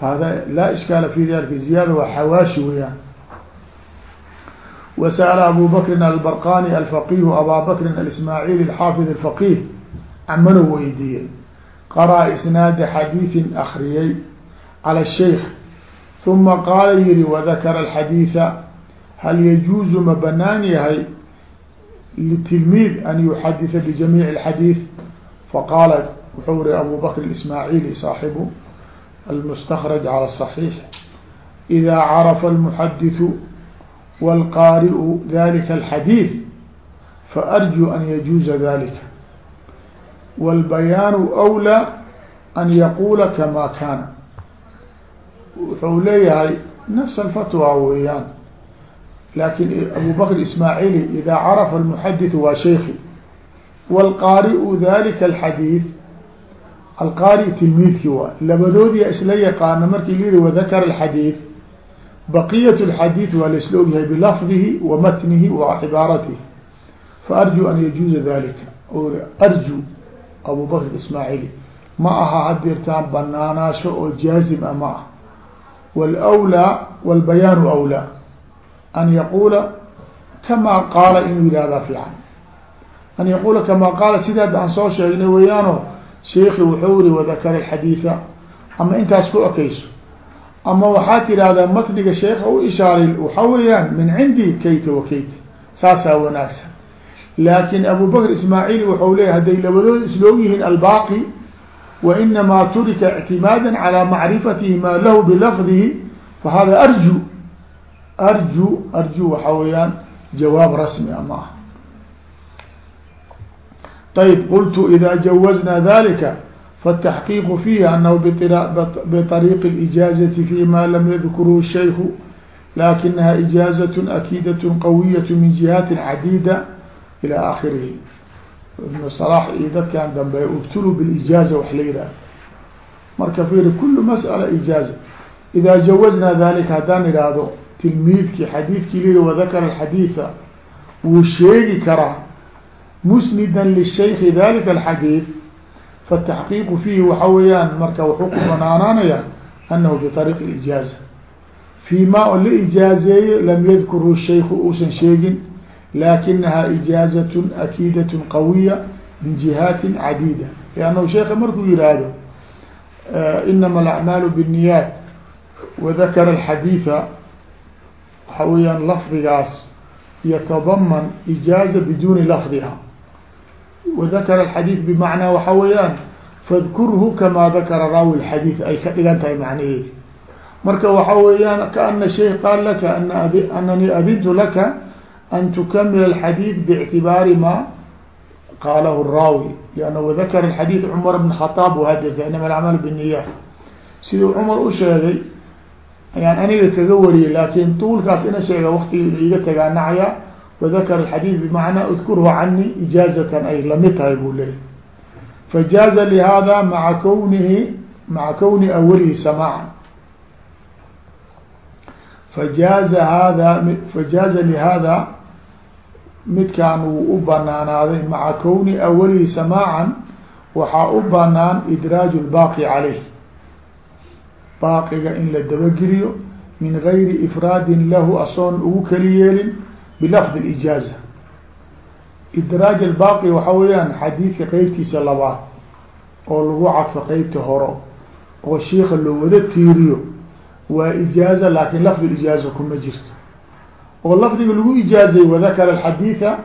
fahada laa ishkaala fi dalika ziyada waa xawaashi weyaan وsأل أbو bkr الbrqاني الفقيه abا bkr الاسmاعيل الحافظ الفقيه cmnu weydiiyey qرأ isناad xadيiثi akriyey عlى الشhيk ثuma qaala yihi وذkر الxadيiثa hal يجuز ma banaan yahay لتلmيid an يحadiثa بجamيع الxadيiث faqاala wuxuu ri abو bkr الاسmاعيلي صاaحب المستkرج عlى الصحيح إذا cرف المحdث والqاarئ ذلika الحdيiث فأrجو أn يجuز ذلika والبyاan أولى أn yqula kama kana wuxuu leeyahay نفس الفتوى weeyaan lakin أbو bكر اسmاعيلي إذا cرف المحdث waa شhيki والqاarئ ذلika الحdيiث alqaari tilmiidki waa labadoodii isla yaqaana markii layihi wadakara alxadiid baqiyat lxadiid waa laisla ogyahay bilafdihi wa matnihi wa cibaaratihi faarjuu an yajuuza dalika arju abubakr ismaaciili ma aha hadirtaan banaanaasho oo jaazim ah ma ah wlwlaa wlbayaanu awlaa. An yaquula kamaa qaala inuu yihahdaa fiican. An yaquula kamaa qaala sidaad aan soo sheegnay weeyaano sheiki wuxuu iri wadakara xadiida ama intaas ku ekeyso ama waxaad tidahdaa matniga sheeka u ishaaray waxa weeyaan min cindi kayta wa kayta. Saasaa wanaagsan. Laakin abu bakr ismaaciil waxau leeyahy hadday labadooda isloog yihiin albaqi wa inamaa turika ictimaada calى macrifatihi ma lahu bilafdihi fahada arju. Arju arju waxa weeyaan jawaab rasmi a ma ah ayb qultu ida jawazna dalika faالتaxqiiq fiihi anahu bطariiq اlijaazaةi fi ma lam yadkurhu shayku lakinaha ijaazaة akiidaة qawiyaة min jihaati cadida ilى akhirihi ibn صلاح iyo dadkan dambe ubtuluu bilijaaza wax la yihahdo marka fiiri kulu masأala ijaaza ida jawazna dalika haddaan idhaahdo tilmiidkii xadiidkii lii wadakara xadiiثa wuu sheegi karaa musnida lishayki dalika alxadiid fataxqiiqu fiihi waxa weeyaan marka wuxuu ku banaanaanaya anahu fi ariiqi ijaaza. Fii ma oo la ijaazeeye lam yadkuru shayku uusan sheegin laakinaha ijaazatun akiidatun qawiya min jihaatin cadiida. Liannahu sheeka markuu yihaahdo inama alacmaalu binniyaat wadakara alxadiida waxa weeyaan lafdigaas yatadaman ijaaza biduuni lafdiha wadakara alxadiid bimacnaa waxa weeyaan fadkurhu kamaa dakara raawi lxadiid ay ka dhigan tahay macnaheedi marka waxa weeyaan kaana shay qaal laka ananii adintu laka an tukamila alxadiid bictibaari ma qaalahu raawi lianna wadakara alxadiid cumar bn khataab wahadata inama alacmaal bniyaat siduu cumar u sheegay ayaan aniga kaga wariyey laakin tuulkaas ina sheega waktiga inu iga tagaa nacya wadakara alxadiid bimacnaa udkurhu cani ijaazatan ay la mid tahay buu leeyay fajaaza lihada maa kawnihi maca kawni awalihi samaacan fajaaza hada fajaaza lihada midkaan wuu u banaanaaday maca kawni awalihi samaacan waxaa u banaan idraaju lbaaqi caleyh baaqiga in la dabageliyo min gayri ifraadin lahu asoon ugu keli yeelin bilafdi ijaaza idraaj albaaqi waxa weeyaan xadiidka qeybtiisa labaad oo lagu cadfo qeybta horo oo shiika loo wada tiiriyo waa ijaaza laakin lafdi ijaaza kuma jirto oo lafdiga lagu ijaazay wadakara alxadiida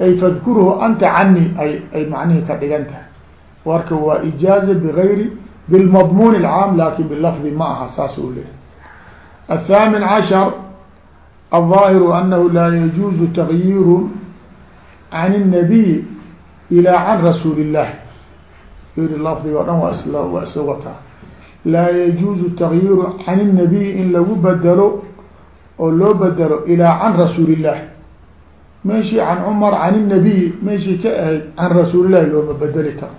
ay fadkurhu anta cani ay ay macnihii ka dhigan tahay warka waa ijaaza bigayri bilmadmuun alcaam laakiin bilafdi ma aha saas u leehay athaamin cashar الظاهر أنه لا يجوز تغيير عن النبي إلى عن رسول الله yri lafdiga o dhan waa waa isla wataa laa yajuuzu تغyiir can النabiy in lagu bedelo oo loo bedelo ilىa can rasuuli الlah meeshii can cmar can النabiy meeshii ka ahayd can rasuuli الlahi looma bedeli karo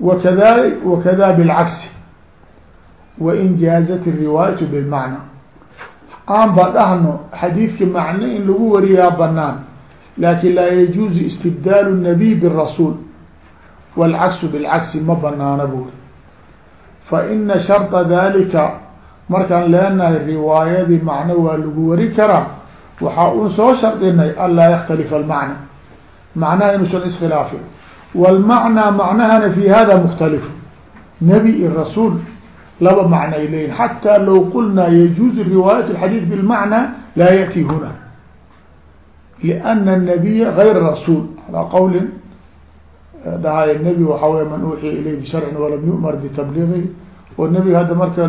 wakada wakada bاlcagsi wain jaazat الriwaayaة bاlmacnى aan ba dhahno xadiidka macne in lagu wariyaa banaan lakin laa yajuuzu istibdaal الnabiy bالrasuul wاlcagsu bilcagsi ma banaana buuri fa ina sharطa dalika markaan leenahay riwaayadii macno waa lagu wari karaa waxaa un soo shardinay anlaa yakhtalifa almacna macnaha inuusan iskhilaafin wاlmacnaa macnahana fi hada mukhtalifu nebi i rasuul laba macno ay leeyihiin xataa law qulnaa yajuuzu riwaayat alxadiid bilmacna laa yati huna. Liana anabiya gayr rasuul. Calaa qawlin eh, dhahay nebi waxaa wey man uuxiya ilayh bisharcin walam yu'mar bitabliiqihi oo nebiga hadda marka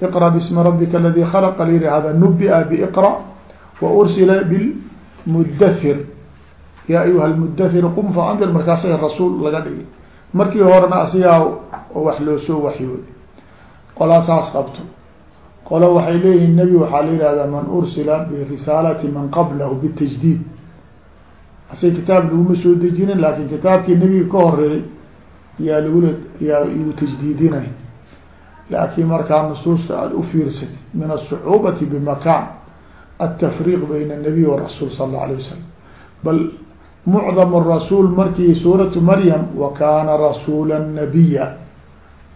iqra bismi rabbika aladi khalaqa layiri hada nubia biiqra wa ursila bilmudathir ya ayuha lmudathir qum faandir markaasa rasuul laga dhigi markii horena asigaa wax loo soo waxyooday qolaa saas qabto. Qolo waxay leeyihiin nebi waxaa la yihahdaa man ursila birisaalati man qablahu bitajdiid ase kitaab laguma soo dejinin laakin kitaabkii nebiga ka horeeyey yaa lagula yaa igu tajdiidinay laakiin markaa nusuusta aada u fiirsay min asucuubati bimakaan altafriiq bayna annabiy warasuul sala allau alayh wasalam bal mucdam arasuul markii suuratu maryam wa kaana rasuula nabiya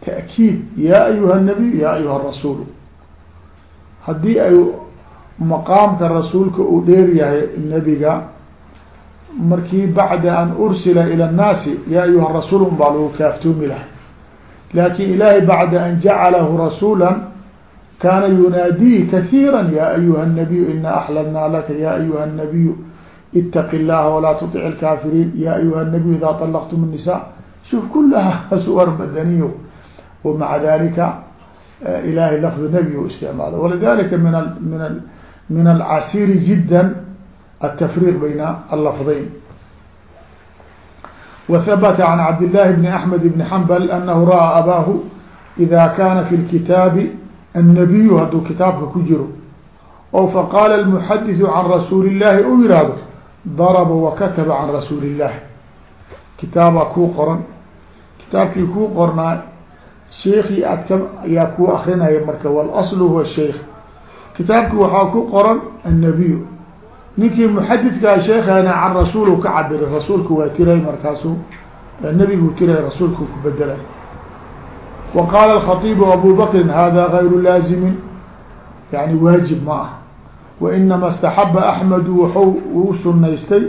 ta'kiid ya ayuha الnabiy ya ayuha الrasuul haddii ay maqaamka rasuulka uu dheer yahay nebiga markii bacda an ursila ilى الnaasi ya ayuha rasuul un baa lagu kaaftoomi lahay lakin ilahay bacda an jacalahu rasuula kana yunaadihi kahiira ya ayuha الnabiy ina axlalnaa laka ya ayuha الnabiy itaqi اllaha walaa tuطic اlkafiriin ya ayuha الnabiy ida طalqtum الnisa shuf kulaha suwar badaniyo wmaca dalika ilahay lafdu nebi u isticmaalo walidalika min min min alcasiri jida التfriq bayna اللفظayn وثبت عن عبد الله بن أحمد بن حنبل أنه رأى أbاه إذا كان في الكتاaب النبي haduu kitaabka ku jiro o faqاl المحdث عن رasuuل اللahi u yihahdo ضرب وkتب عن رasuuل اللahi kitaaba kuu qoran kitaabkii kuu qornaa sheekii ad ka ayaa kuu akrinaya marka والأصل هو الشيk kitaabki waxaa ku qoran النبي ninkii muxadidkaa sheekana can rasuul ka cabiray rasuulka waa tiray markaasu nebigu tiray rasuulka ku bedelay wa qaala alkhatibu abu bakrin hada gayru laazimin yani waajib ma ah wainama اstaxaba axmedu waxu uu sunaystay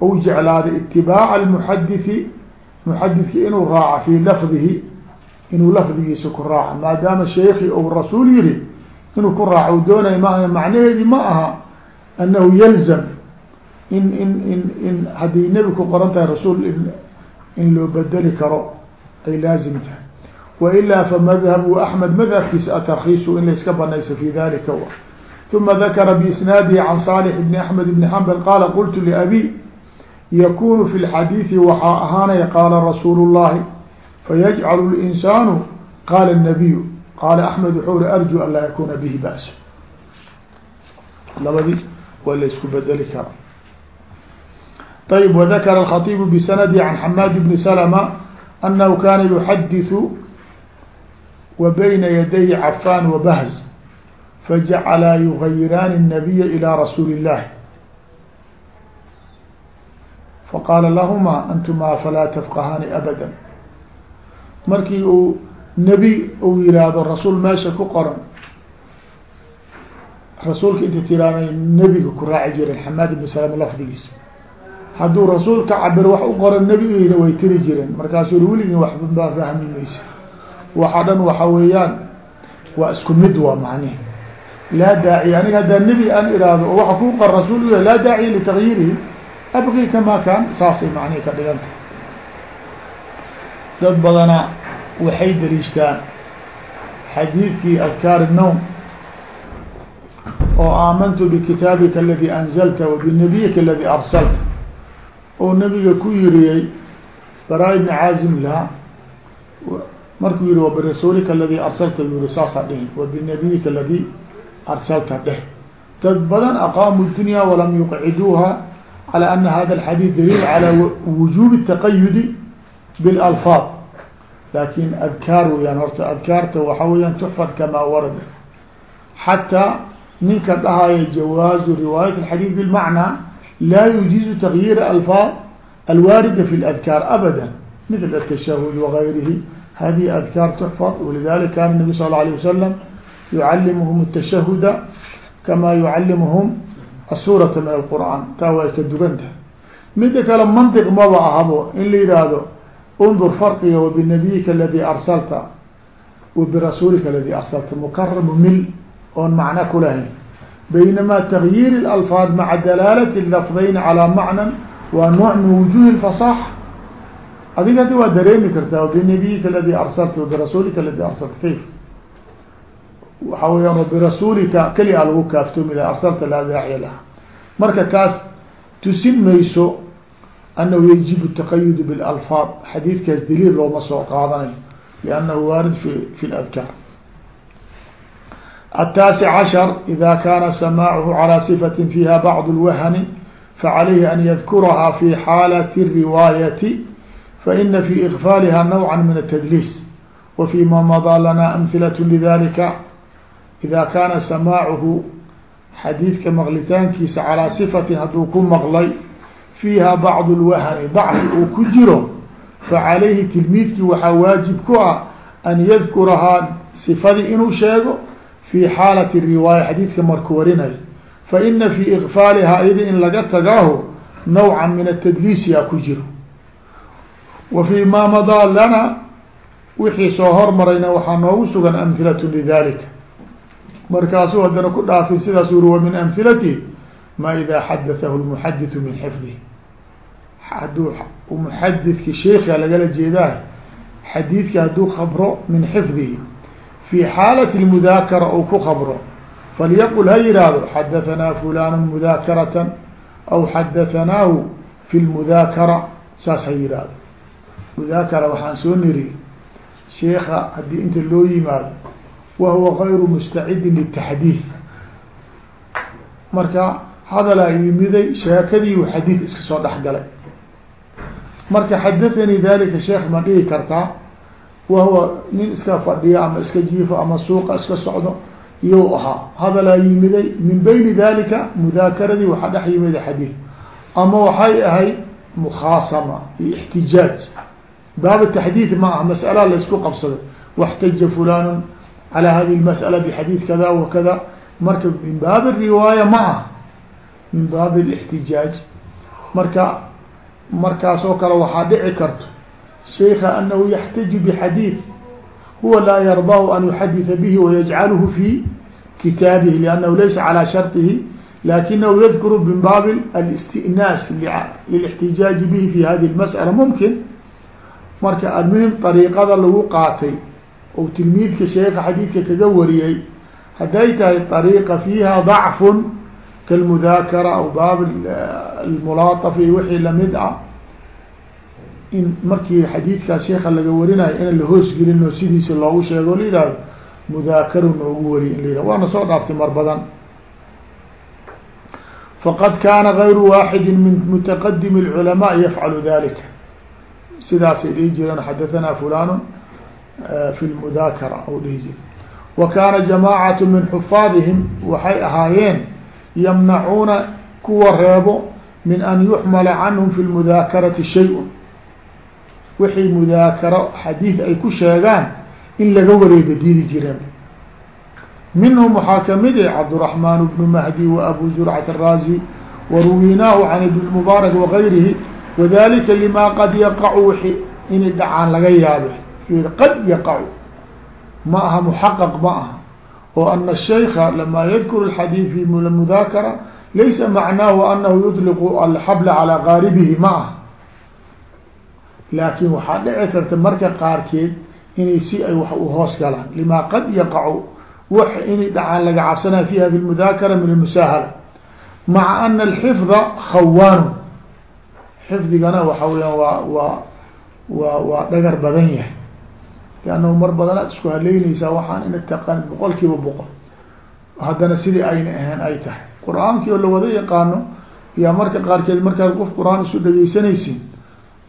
ou jeclaaday itibaaca almuxadithi muxadidki inuu raaco fii lafdihi inuu lafdigiisa ku raaco maadaama sheeki ou rasuul yihi inuu ku raaco u doonay ma macnaheedi ma aha anahu yalzam in in in in haddii nebi ku qoran tahay rasuul in loo bedeli karo ay laazim tahay. Wailaa famadhabu axmed madhabkiisa atarkiisu in layska banayso fi dalika uma dakara biisnaadihi can salix bni axmed bni xambal qaala qultu liabi yakunu fi lxadiidi waxaa ahaanaya qaala rasuulu llahi fayajcalu linsaanu qaala nabiyu qaala axmed wuxuu ri arju an laa yakuna bihi ba's labadii waa la isku bedeli kara ayb وذakr الخطيب بsند عن حmاd بن سلمة أنه kana يحadiث وبyna يديه عفاn وبhز فجعلا يغyirاn النبي إلى رsuuل اللh faqاla lahma أntma falaa تfqhani abدا markii uu nebi uu yihahdo rasuul meesha ku qoran. Rasuulka inta tiraanay nebiga ku raaci jireen xamaad ibn salama lafdigiisa hadduu rasuul ka cabiro wax u qoran nebi way tiri jireen. Markaasuu ri weligin waxba baa fahmi maysa. Waxa dhan waxa weeyaan waa isku mid waa macnihi laa daaciy aniga haddaa nebi aan iraahdo oo waxa kuu qor rasuul u yahay laa daaciya litagyiirihi abqi kama kaan saasay macnihi ka dhiganta dad badana waxay daliishtaan xadiidkii adkaar الnowm oo aamantu bkitaabika aladi anzalta wabinabiyika aladi arsalta oo nabiga ku yiriyey bara ibni caazim laha markuu yihi wabirasuulika aladi arsalta yiri saasaa dhihin wabinabiyika aladi arsalta dheh dad badan aqaamu dunya walam yuqciduuha calى ana hada alxadiid daliil calى wujubi الtaqayudi bilalfaad lakin adkaar weyaan horta adkaarta waxa weyaan tuxfad kamaa warada xataa ninka dhahaya jawaazu riwaayat alxadiid bilmacnaa laa yujiizu takyiir alfaad alwaarida fi ladkaar abada mitl atashahud wagayrihi hadihi adkaar tuxfad walidalika kana nabi sal lla alيه wasalam yucalimuhum الtashahuda kama yucalimuhum asurata min alqur'aan taa way ka dugan tahay mida kale mantiq maba ahabo in la yihahdo undur farqiga wabinabiyika aladii arsalta wabirasuulika aladii arsalta mukaramu mil oon macno kulahayn baynamaa tagyiir اlalfaad maca dalaalati lafdayni calaa macnan waa nooc min wujuhi اfasax adiga hadi waa dareemi kartaa wabinabiyika aladii arsalta wabirasuulika aladii arsalta kayf waxa weyaan wabirasuulika keli a lagu kaaftoomi laha arsalta laa daaciya laha marka kaas tusin mayso anahu yajibu taqayudu bilalfaad xadiidkaas daliil looma soo qaadanayo liannahu waarid fi fi ladkaar ataasic cashar ida kaana samaacuhu calaa sifatin fiiha bacdu lwahani facalayhi an yadkurahaa fi xaalati riwaayati faina fi ikfaaliha nawca min atadliis wa fii ma madaa lana amhilat lidalika ida kaana samaacuhu xadiidka maqlitaankiisa calaa sifatin hadduu ku maqlay fiiha bacd اlwahni dacfi uu ku jiro facalayhi tilmiidkii waxaa waajib ku ah an yadkurahaa sifadii inuu sheego fi xaalati riwaaya xadiidka marku warinayo faina fi ikfaalihaa iyada in laga tagaaho nawca min atadliis yaa ku jiro. Wa fi ma madaa lana wixii soo hormarayna waxaa noogu sugan amhilatu lidalika markaasuu haddana ku dhaafin sidaas uri wa min amhilati ma ida xadatahu lmuxadiثu min xifdihi hadduu muxadidki sheika lagala jeedaa xadiidka hadduu kabro min xifdihi fi xaalati lmudaakara ou ku kabro falyaqul ha yihahdo xadahanaa fulanu mudaakaratan aw xadahanaahu fi lmudaakara saas ha yihahdo mudaakara waxaan soo niri sheika haddii inta loo yimaado wahuwa gayru mustacidin litaxdiid marka hadalaa yimiday sheekadii xadiid iska soo dhex galay marka xadathanii dalika sheekh ma dhihi kartaa wahuwa nin iska fadhiyo ama iska jiifo ama suuqa iska socdo iyou ahaa. Hadalaa yimiday min bayni dalika mudaakaradii waxaa dhex yimiday xadiid ama waxay ahayd mukhaasama iyo ixtijaaj. Baab taxdiid ma ah mas'ala laysku qabsaday. Waxtaja fulanu calaa hadi lmas'ala bixadiid kada wa marka min baab riwaaya ma ah min baab اlاxtijaaj marka markaas oo kale waxaa dhici karto sheika anahu yaxtaju bxadiid huwa laa yardahu an yuxaditha bihi wayajcalhu fi kitaabihi liannahu laysa calى sharطihi lakinahu yadkuru min baab alاstinaas lilاxtijaaji bihi fi hadi اmasأala mumkin marka almuhim طariiqada lagu qaatay ou tilmiidka sheeka xadiidka kaga wariyey hadday tahay طariiqa fiiha ضacfun kalmudaakara aw baab almulaatafa wixii la mid ah in markii xadiidkaas sheeka laga warinayo inaan lahoos gelinoo sidiisa loogu sheego la yihahdo mudaakaro noogu wariy in la yihahdo waana soo dhaaftay mar badan faqad kaana gayru waaxidin min mutaqadimi lculamaa yafcalu dalika sidaasay dhihi jireen xadahanaa fulanu fi lmudaakara ou dhihi jire wa min xufaadihim waxay ahaayeen yamnacuuna kuwa reebo min an yuxmala canhum fi lmudaakarati shay-un. Wixii mudaakaro xadiid ay ku sheegaan in laga wareega diidi jireen. Minhum waxaa ka mid ah cabduraxmaan bnu mahdi wa abu zurcat araazi waruwinaahu can ibn mubaarak wagayrihi wadalika lima qad yaqacu wixii inay dhacaan laga yaabe qad yaqacu. Ma aha muxaqaq ma aha oo ana shaykha lama yadkuru alxadiid fi mudaakara laysa macnaahu anahu yudliqu alxabla calaa qaaribihi ma aha. Laakin waxaa dhici karta marka qaarkeed inay si ay wax u hoos galaan. Lima qad yaqacu wax inay dhacaan laga cabsanaya fiha fi lmudaakara min almusaahala maca ana alxifda khawaanu xifdigana waxa weyaan waa waa waa waa dhagar badan yahay lannahu mar badan aad isku haleynaysaa waxaan ina taqaan boqol kiiba boqol. Haddana sidii ayna ahayn ay tahay. Qur'aankii oo lawada yaqaano yaa marka qaarkeed markaad qof qur'aan isu dhegeysanaysin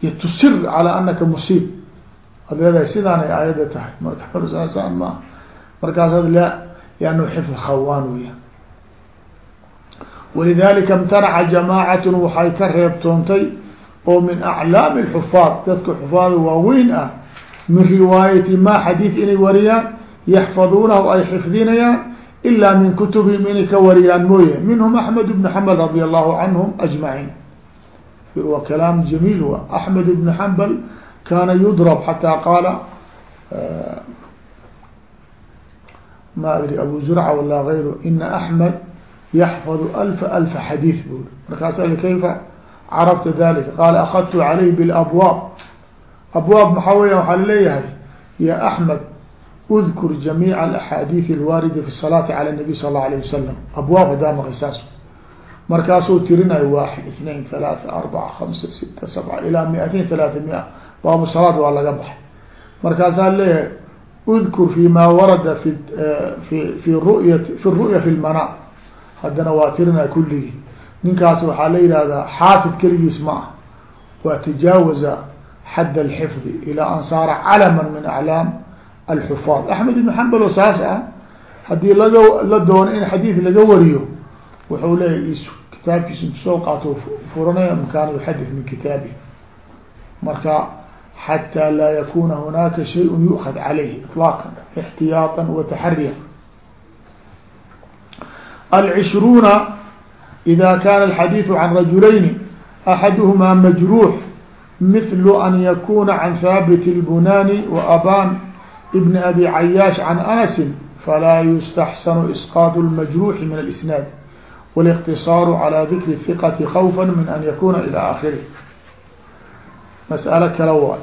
iyo tusir calaa anaka musiib. Ad leedahay sidaanay aayadda tahay. Markaasaan maa markaasaad la liannahu xifd khawaan weya walidalika imtanaca jamaacatun waxay ka reebtoontay oo min aclaami alxufaad. Dadka xufaada waaweyn ah min riwaayati ma xadiid inay wariyaan yaxfaduunahu ay xifdinayaan ilaa min kutubihim inay ka wariyaan mooye. Minhum axmed bn xambal radi allahu canhum ajmaciin wa kalaam jamiil wa. Axmed bn xambal kaana yudrab xataa qaala ma adri abu zurca wala gayru ina axmed yaxfadu alfa alfa xadiid buri markaasa kayfa carafta dalika qaala akadtu calayh bilabwaab abwaab maxaa weya waxaa la leeyahay ya axmed udkur jamiica alaxaadiid alwaarida fi salaati cala nabiy sal alla alayh wasalam abwaab hadaa maqaysaas markaasuu tirinayo waaxid ithnain halaata arbaca hamsa sita sabca ilaa miatain halaata mia. Baabu salaad waa laga baxay. Markaasaa leeyahay udkur fi ma warada fi eh, fi fi ruya fi ru'ya fi lmana haddana waa tirinaya kulligii. Ninkaas waxaa la yihahdaa xaafid keligiis ma ah waa tajaawaza xadd alxifdi ilaa an saara calama min aclaam alxufaad axmed ibn xambal oo saas ah haddii laga la doono in xadiid laga wariyo wuxuu leeyahy kitaabkiisa intu soo qaato furanaya man kaana yuxadith min kitaabi marka xatى laa yakuna hunaaka shayء yuؤkad calayh iطlaaqa اxtiyaaطa wataxariya alcishruuna إida kana الxadiiثu can rajulayni axaduhmaa majruux mثl an yakuna can haabit الbunani وaban bn abi cayaash can anasi falaa yustaxsanu isqاط الmajruuxi min اlisnaad والاqtisaaru calى dikri الثiqati khawfa min an yakuna ilى akhirih mas'alo kale waay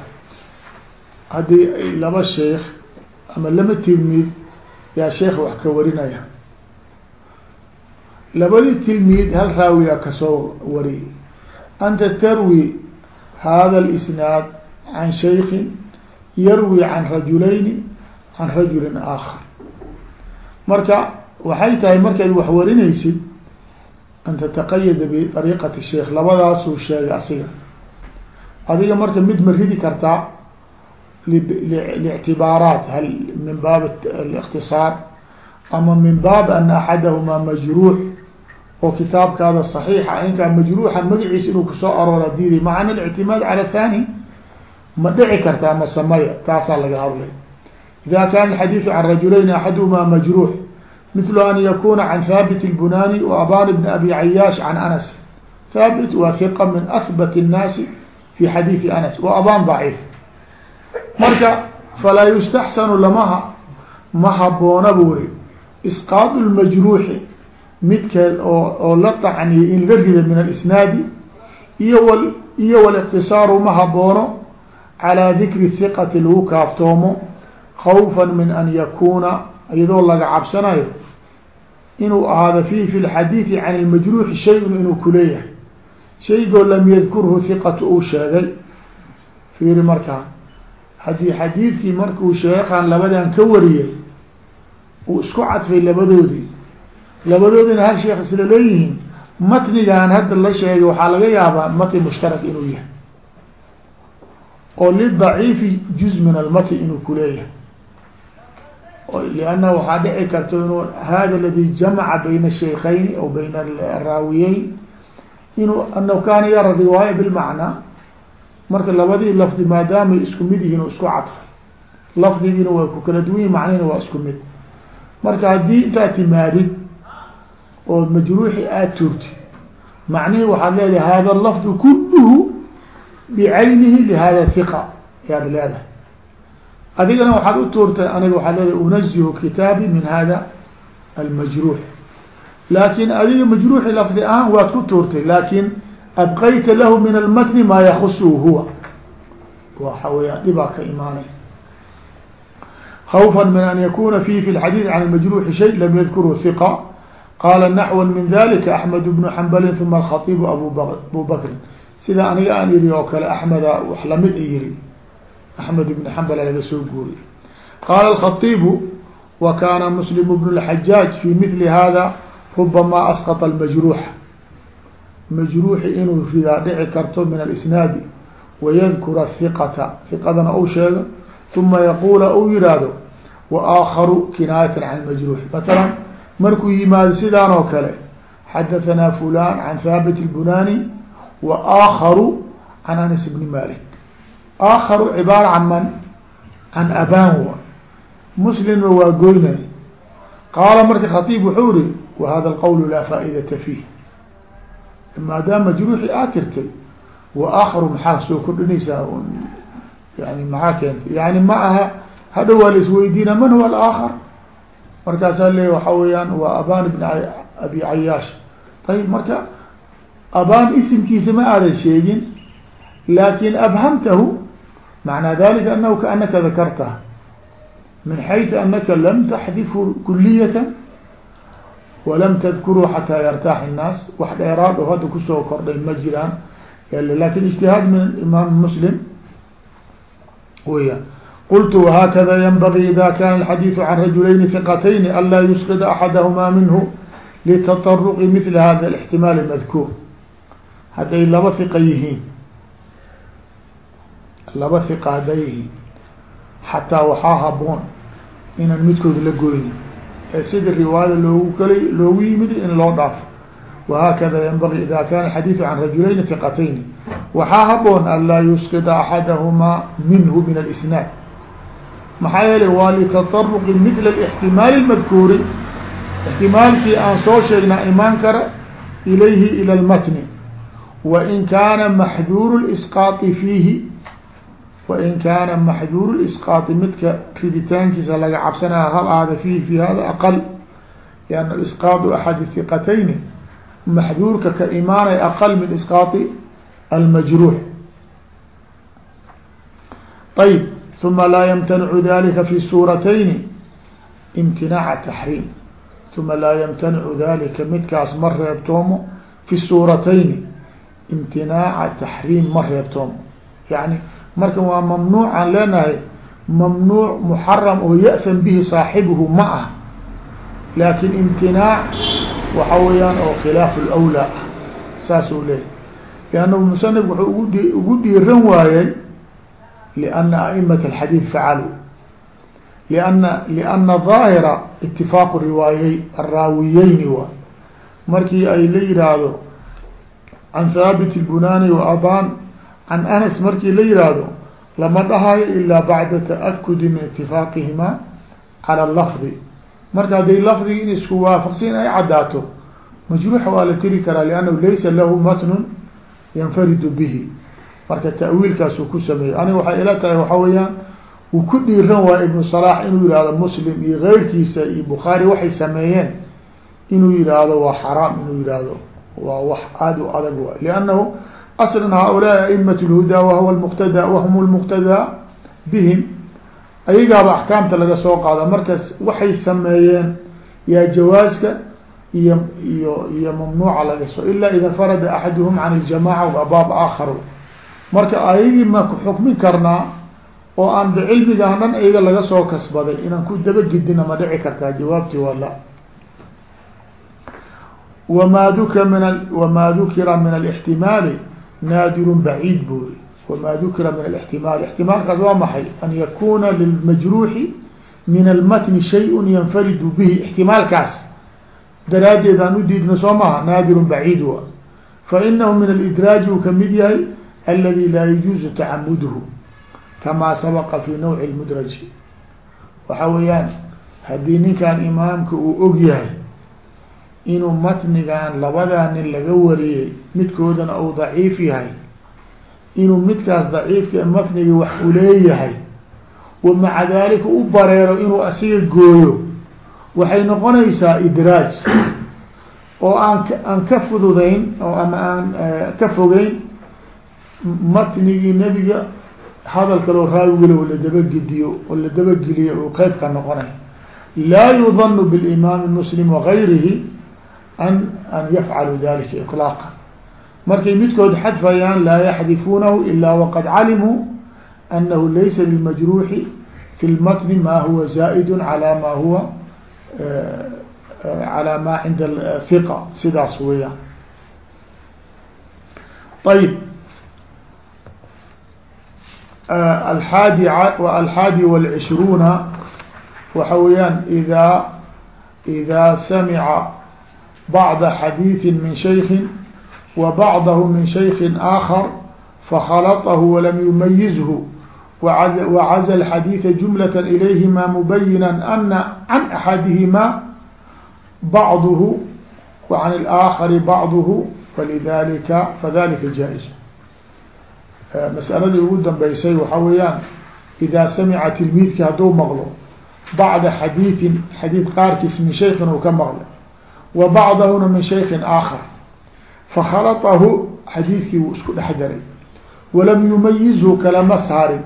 haddii laba sheekh ama lama tilmiid yaa sheekh wax ka warinaya labadii tilmiid hal raawiyaa kasoo wariyay anta tarwi hada اlisnaad can shaykin yarwi can rajulayni can rajulin aakhar marka waxay tahay markaad wax warinaysid an tataqayada biariiqati sheikh labadaasuu sheegay asiga adiga marka mid ma ridi kartaa lictibaaraat hal min baab ااktiصaar ama min baab ana axadahumaa majruux oo kitaabkaada صaxiixa inkaa majruuxa magaciisa inuu kusoo aroora diiday macana اlictimaad calى thani ma dhici kartaa ma samaya taasaa laga hadlay ida kana الxadiiثu can rajulayn axaduhumaa majruux mثl an yakuna can haabit الbunani وaban bn abi cayaash can anas haabit waa hiqa min ahbat الnaasi fi xadiiثi anas wa aban ضaciif marka falaa yustaxsanu lamaha ma haboona buri isqaad اlmajruuxi midkeed oo oo la tacniyay in la rida min alisnaadi iyo w iyo wاlاktisaaru ma haboono calى dikri hiqati lagu kaaftoomo khawfa min an yakuna iyadoo laga cabsanayo inuu ahaado fi fi lxadiidi can اlmajruuxi shay-un inuu kuleeyahay shaygoo lam yadkurhu hiqatu uu sheegay fiiri markaa haddii xadiidkii markuu sheekan labadan ka wariyay uu isku cadfay labadoodii labadoodina hal sheekh isla leeyihiin matnigan hadda la sheegay waxaa laga yaabaa matni mushtarak inuu yahay. oo lidaciifi juz min almatni inuu kuleeyahay lianna waxaa dhici karto inuu hada ladi jamaca bayna shaykhayni aw bayna raawiyeyn inuu anau kaana yara riwaaya bilmacnaa. marka labadii lafdi maadaamay isku mid yihiin u isku cadfay lafdigina waa ku kala duwan yihi macnihina waa isku mid. marka haddii intaa timaadid oo majruuxi aada turti macnihii waxaad leedahay hada lafdu kulluhu bicaynihi lihada hiqa yaad leedahay adigana waxaad u tuurtay aniga waxaad leedahay unazihu kitaabi min hada almajruux laakin adiga majruuxi lafdi ahaan waad ku tuurtay laakin abqayta lahu min almatni maa yakusuhu huwa waxa weyaan dhibaa ka imaanay خوفا من أن يkuna فيه في الحdيث عن المجروح شhيء لم يذkره ثقة qaala naxwa min dalika axmed bnu xambalin uma alkhaibu abu bakrin sida aniga aan yihi oo kale axmeda wax la mid yiri axmed ibnu xambala laga soo guuriy qaala alkhaibu wa kaana muslim bnu lxajaaj fi mili hada rubamaa asqata almajruux majruuxi inuu ridaa dhici karto min alisnaadi wayadkura hiqata hiqadana ou sheego uma yaquula ou yihahdo waaakaru kinaayatan can majruux matalan markuu yimaado sidaan oo kale xadahanaa fulan can haabit اlbunani wa aakharu can anas bni malik aakharu cibaara can man? Can aban wa. Muslimna waa goynay. Qaala marka khatiib wuxuu iri wahada alqawl laa faa'idata fiih. Maadaama majruuxi aad tirtay wa aakharu maxaa soo kordhinaysaa yani maxaa keentay? Yani ma aha waa la isweydiina man huwa alaakhar markaasaa leeya waxa weeyaan waa aban ibn abi cayaash ayib marka aban isimkiisa ma aadan sheegin laakin abhamtahu macnaa dalika anahu kaanaka dakartah min xayثu anaka lam taxdifu kuliyata walam tadkuruu xataa yartaax الnaas wax dheeraad oo hadda kusoo kordhay ma jiraan lakin ijtihaad min imaam muslim wya qultu whakada ynbagii ida kana alxadiidu can rajulayni hiqatayni anlaa yusqida axadahumaa minhu litaطaruqi mila hada alاxtimaal madkuur hadday laba hiqa yihiin laba hiqa hadday yihiin xataa waxaa haboon inaan midkood la goynin ee sida riwaayada loogu kalay loogu yimid in loo dhaafo wahakada ynbagii ida kana alxadiidu can rajulayni hiqatayni waxaa haboon anlaa yusqida axadahumaa minhu min alsnaad maxaa yeelay waa lتطرqi mثl الاحtimaal الmadkuuri اxtimaalkii aan soo sheegnaa imaan kara ilayhi ilى الmatn wain kaana maxduur الإsqاaط fiihi wain kaana maxduur الإsqاaطi midka riditaankiisa laga cabsanaya hal aada fiihi fi hada aqل لأn isqاaط أxad الثiqatayni maxduurka ka imaanay aqل min isqاaطi almajruux ayb ثuma laa ymtanicu dalika fi suuratayni imtinaaca taxriim ثuma laa ymtanicu dalika midkaas ma reebtoomo fi suuratayni imtinaaca taxriim ma reebtoomo yani marka waa mamnuucaan leenahay mamnuuc muxaram oo ya'san bihi saaxibuhu ma ah laakin imtinaac waxa weeyaan oo khilaaf lwlaa ah saasuu leeyahy liannahu musanif ugu ugu dhiiran liana a'imat alxadiid facaluu liana liana daahira itifaaqu riwaayey arraawiyeyni waa markii ay la yihaahdo can thaabit lbunani wa aban can anas markii la yihaahdo lama dhahayo ilaa bacda ta'akudi min itifaaqihima cala lafdi marka hadday lafdigi in isku waafaqsan ay caddaato majruuxa waa la tiri karaa liannahu laysa lahu matnun yanfaridu bihi marka ta'wiilkaasuu ku sameeyey. Aniga waxay ila tahay waxa weeyaan uu ku dhiiran waayo ibnu salaax inuu yihahdo muslim iyo keyrkiisa iyo bukhaari waxay sameeyeen inuu yidhaahdo waa xaraam inuu yihahdo waa wax aada u adag waay. Liannahu aslan haaulaai a'imat lhudaa wahuwa lmuqtada wahum lmuqtadaa bihim. Ayagaaba axkaamta laga soo qaada. Markaas waxay sameeyeen yaa jawaaska iyo iyo iyo mamnuuca laga soo ilaa ida farada axaduhum can iljamaca wa baab aakharu marka ayagii ma ku xukmin karnaa oo aan bicilmigaan dhan ayaga laga soo kasbaday inaan ku dabagedina ma dhici kartaa jawaabtii waa la wama duka min wama dukira min alixtimaali naadirun baciid buri wma dukira min ااxtimaal اxtimaalkaas waa maxay an yakuna lilmajruuxi min almatni shay yanfaridu bihi اxtimaalkaas daraaddeed aan u diidna soo maha naadirun baciid wa fainahu min alidraaji uu kamid yahay aladi laa yajuuzu tacamuduhu kamaa sabaqa fi nawci اlmudraji waxa weeyaan haddii ninkan imaamka uu og yahay inuu matnigan labadaa nin laga wariyey midkoodana uu daciif yahay inuu midkaas daciifka matniga wax uleeyahay wa maca dalika u bareero inuu asiga gooyo waxay noqonaysaa idraaj oo aan aan ka fududayn oo ama ka fogeyn matnigii nebiga hadal kaloo raawigale oo la dabagediyo oo la dabageliya uu qeybka noqonay. Laa yudanu bilimaami muslim wagayrihi an an yafcalu dalika iطlaaqa markay midkood xadfayaan laa yaxdifuunahu ila waqad calimuu anahu laysa limajruuxi fi lmatni ma huwa zaa'id cala ma huwa eh, calaa ma cinda hiqa sidaas weeyaan. Ayb alxaadi alxaadi walcishruuna waxa weeyaan idaa idaa samica bacda xadiiثin min shaykin wa bacdahu min shaykin aakhar fakhalatahu walam yumayizhu wacaza alxadiida jumlata ilayhima mubayina ana can axadihima bacduhu wacan اlaakhari bacduhu falidalika fadalika jaa-is mas'aladii ugu dambeysay waxa weeyaan idaa samica tilmiidki hadduu maqlo bacda xadiiin xadiid qaarkiis min shaykin uu ka maqlay wa bacdahuna min shaykin aakhar fakhalaahu xadiidkii wuu isku dhex daray walam yumayizhu kalama saarin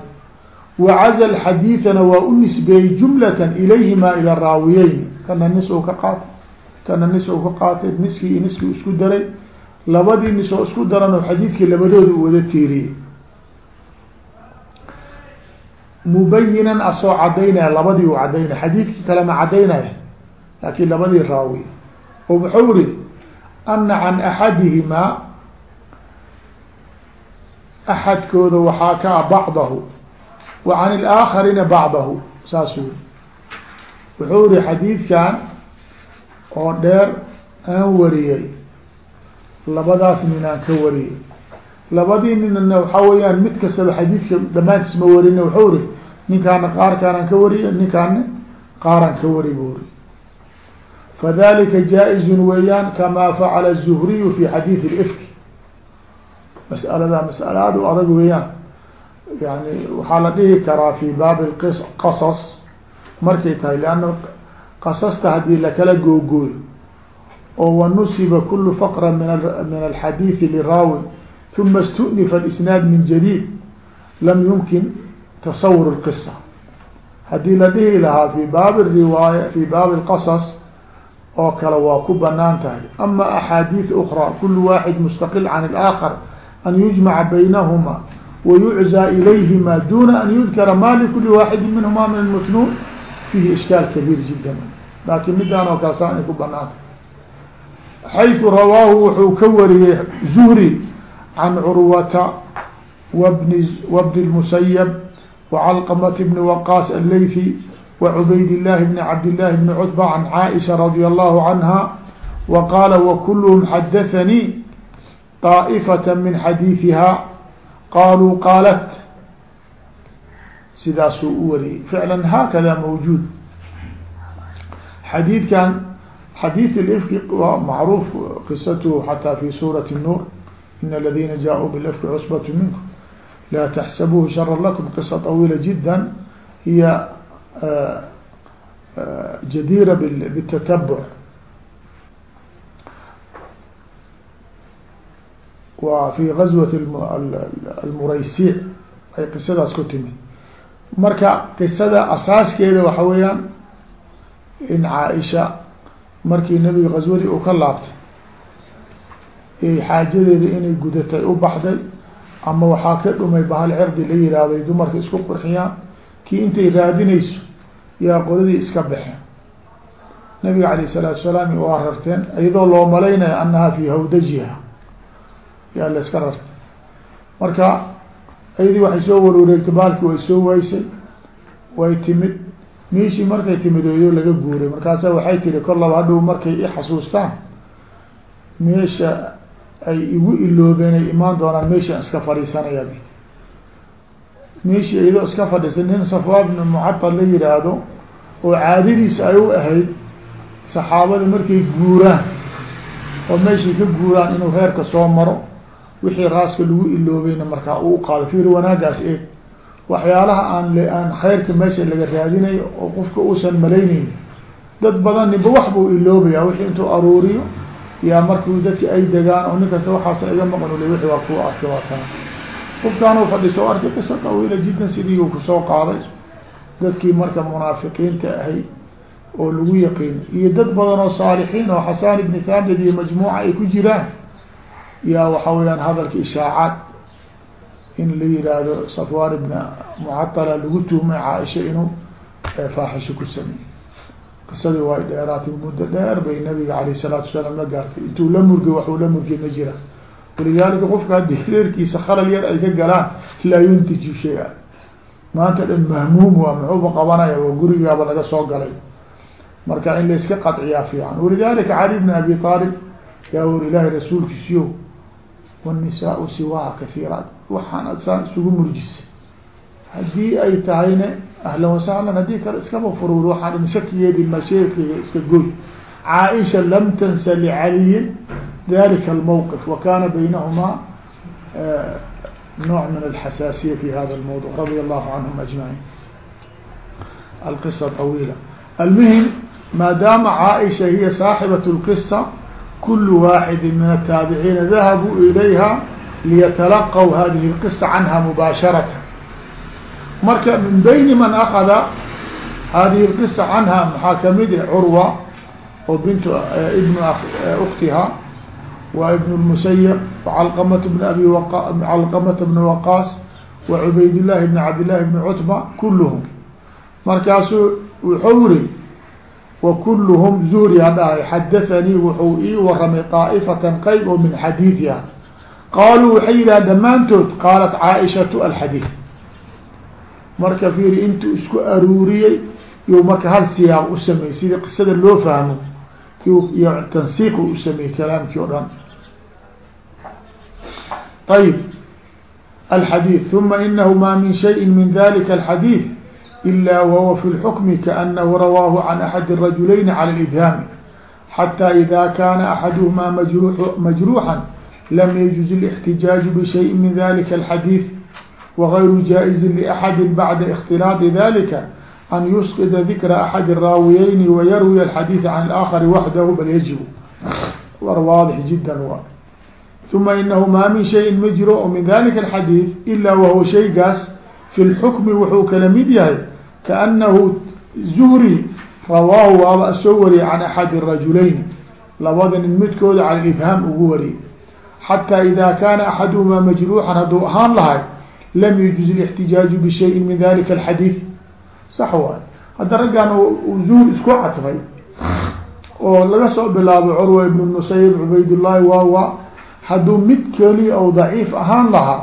wacazal xadiidana waa u nisbeeyey jumlatan ilayhimaa ila raawiyeyn kana nis uu ka qaatay kana nis uu ka qaatay niskii iyo niskii isku daray labadii nis oo isku daran xadiidkii labadooda u wada tiiriyey mubayinan asoo cadaynaya labadii u cadaynaya xadiidkii kalema cadaynaya laakiin labadii raawi. Oo muxuu iri ana can axadihimaa axadkooda waxaa ka a bacdahu wa can ilaakarina bacdahu saas wy wuxuu iri xadiidkan oo dheer aan wariyey labadaas nin aan ka wariyey labadii ninna waxaa weyaan mid kastaba xadiidka dhamaantiis ma warin wuxuu iri ninkaana qaarkaanaan ka wariye ninkaana qaaraan ka wari bu ri fadalika jaa-izun weeyaan kamaa facala zuhriyu fi xadiid lifki mas'alada mas'ale aada u adag weeyaan yani waxaa la dhihi karaa fi baabi qasas. Markay tahay leanna qasasta haddii lakala googooyo oo wanusiba kulu faqra min min alxadiidi liraawi uma اstunifa اisnaad min jadيid lam yumkin tasawur اlqisa haddii la dhihi lahaa fi baabi riwaaya fi baabi اlqasas oo kale waa ku banaan tahay ama axaadiid ukra kulu waaxid mustaqil can اlآakar an yujmaca baynahuma wayuczى ilayhima duna an yudkara ma likuli waaxidi minhuma min اlmasnuun fihi ishkaal kabiir jida laakin midaan oo kale saa ay ku banaanta xayثu rawaahu wuxuu ka wariyey zuhri can curwata wbn wbn الmusayb وcalqmt bn waqاas allaythi وcubayd الlahi bn cabd لlahi bn cutba can caaisha radي allahu canha waqaala wkulhm xadaثanii طaaئfaة min xadiiثiha qaluu qaalat sidaasuu u wariyey ficla haakada mawjuud xadiidkan xadiiث اlfki waa macruuf qisathu xataa fi suuraة الnuur in اladina jaaءuu bاlfki cusbaة minkum la تxsabuhu shara lakum qisa طawiila jida hiya jadira bالتatabuع wa fi gazwat almuraysic ay qisadaas ku timid marka qisada asaaskeeda waxa weeyaan in caaisha markii nabiga gazwadii uu ka laabtay xaajadeeda inay gudatay u baxday ama waxaa ka dhumay bahal cirdi la yihahday dumarka isku qurxiyaan kii intay raadinayso yaa qoladii iska baxeen nabiga alayh الsalaatu salaam waa rarteen iyadoo loo malaynayo anaha fi hawdajiha yaa la iska rartay. Marka ayadii waxay soo waruureegtay baalkii way soo waysay way timid meeshii markay timid oyoo laga guuray. Markaasa waxay tiri kor laba hadhow markay i xasuustaan meesha ay igu iloobeen ay imaan doonaan meeshaan iska fadhiisanaya meeshii iyadoo iska fadhiisay nin safwaan bn mucatal la yihaahdo oo caadadiisa ay u ahayd saxaabada markay guuraan oo meeshay ka guuraan inuu reerka soo maro wixii raaska lagu iloobayna markaa uu qaado fiir wanaagaas eeg. Waxyaalaha aan aan khayrka meesha laga raadinayo oo qofka uusan malayneyn dad badan ninba wax buu iloobaya wixii intuu aruuriyo yaa markii dadki ay degaan oo ninkasta waxaas iga maqan ule wixii waa ku arkay waa taa qofkaanuu fadhiso arkay qisa tawiila jiddan sidii uu ku soo qaaday. Dadkii marka munaafiqiinta ahay oo lagu yaqiin iyo dad badan oo saalixiin oo xasaan ibni thaabit iyo majmuuca ay ku jiraan. Yaa waxa weyaan hadalka ishaacaad in la yihaahdo safwaan ibna mucatala lagu tuhmay caaisha inuu faaxisho ku sameeyey qisadii way dheeraatay muddo dheer bay nabiga alayh الsalaatu wasalaam la gaartay. Intuu la murgay waxuu la murgay ma jira. Walidaalika qofka haddii reerkiisa khalal yar ay ka galaan laa yuntiju shay-a maanta dhan mahmuum waa muxuuba qabanaya waa gurigaaba laga soo galay. Marka in layska qadciyaa fiican. Walidalika cali bn abi aalib yaa wur ilaahay rasuulkiisiyo wanisaau siwaha kahiiraat waxaan adsaan isugu murjisay. Haddii ay tahayne ahlan wasahlan haddii kale iskaba furuur waxaan shakigeedi masheekeyga iska goy caaisha lam tansa licaliyin dalika almawqif wa kana baynahumaa nooc min alxasaasiya fi hada almawduc radia allahu canhum ajmaciin alqisa طawiila almuhim maadaama caaisha hiya saaxibat اlqisa kul waaxidi min ataabiciina dahabuu ilayha liyatalaqw hadihi اlqisa canha mubaasharata marka min bayni man akada hadihi lqisa canha maxaa ka mid ah eh, curwa oo bintu eh, ibnu eh, uktiha wa ibn اmusayib wacalqamata bn abi calqamata bn waqaas wa cubaydillahi bn cabdillahi bn cutba kuluhum markaasuu wuxuu iri wakuluhum zuhri hadhahay xadathanii wuxuu ii waramay qaa'ifatan qayb oo min xadiidiha. Qaaluu waxay yidhaha dhammaantood qaalat caaishatu alxadiid marka fiiri intuu isku aruuriyey iyuu marka hal siyaaq u sameeyey sidii qisada loo fahmo iyo tansiiq u sameeyey kalaamkii o dhan ayb الحdيث ثم إنه mا من شhيء من ذلك الحdيث إلا وهو في الحكم كأنه رواه عن أحد الرجلين على الإبهام حتى إذا كان أحدهما مجروحا لم يجز الاحتجاج بشيء من ذلك الحديث وغير جائز لأحد بعد اختلاط ذلك أن يسقط ذكر أحد الراويين ويروي الحديث عن الآخر وحده بل يجب war واضح جدا ثuma inahu maa min shayin ma jiro oo min dalika alxadiid ilaa wahuwa shaygaas fi lxukmi wuxuu kala mid yahay kaanahu zuhri rawaahu waaba soo wariyay can axadi rajulayn labada nin midkooda cala ifhaam ugu wariyay xataa ida kaana axaduhumaa majruuxan hadduu ahaan lahay lam yujuz اlاxtijaaju bishayin min dalika alxadiid sax waay hadda raggan zuhr isku catfay oo laga soo bilaabo curwa ibn nusayb cubaydullahi wawa hadduu mid keliya ou daciif ahaan lahaa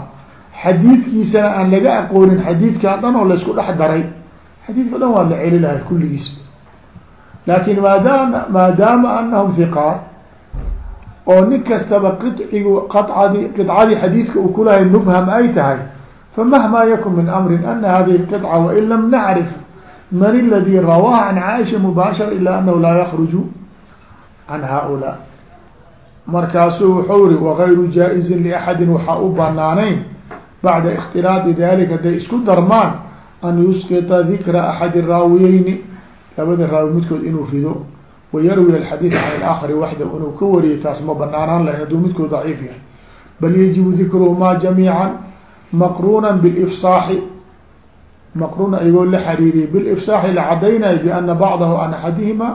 xadiidkiisana aan laga aqoonin xadiidkan dhan oo laysku dhex daray xadiidka dhan waa la celi lahay kulligiis. Laakin maadaama maadaama anahum hiqaat oo nin kastaba qidcigu qacadi qidcadii xadiidka uu kulahay mubham ay tahay famahma yakun min amrin ana hadihi qidca wain lam nacrif man aladi rawaaha can caaisha mubaashara ila anahu laa yakruju can haؤulaa markaasuu wuxuu ri wagayru jaa-izin liaxadin waxaa u banaanayn bacda اkhtilaadi dalik hadday isku darmaan an yusqita dikra axadi raawiyeyni labada raawi midkood inuu rido wayarwi alxadiid can alaakhari waxda inuu ka wariyay taas ma banaanaan lahayn hadduu midkood daciif yahay bal yajibu dikruhumaa jamiica maqruuna bilifsaaxi maqruuna iyagoo la xariiriyay bilifsaaxi la cadaynayo biana bacdahu an axadihima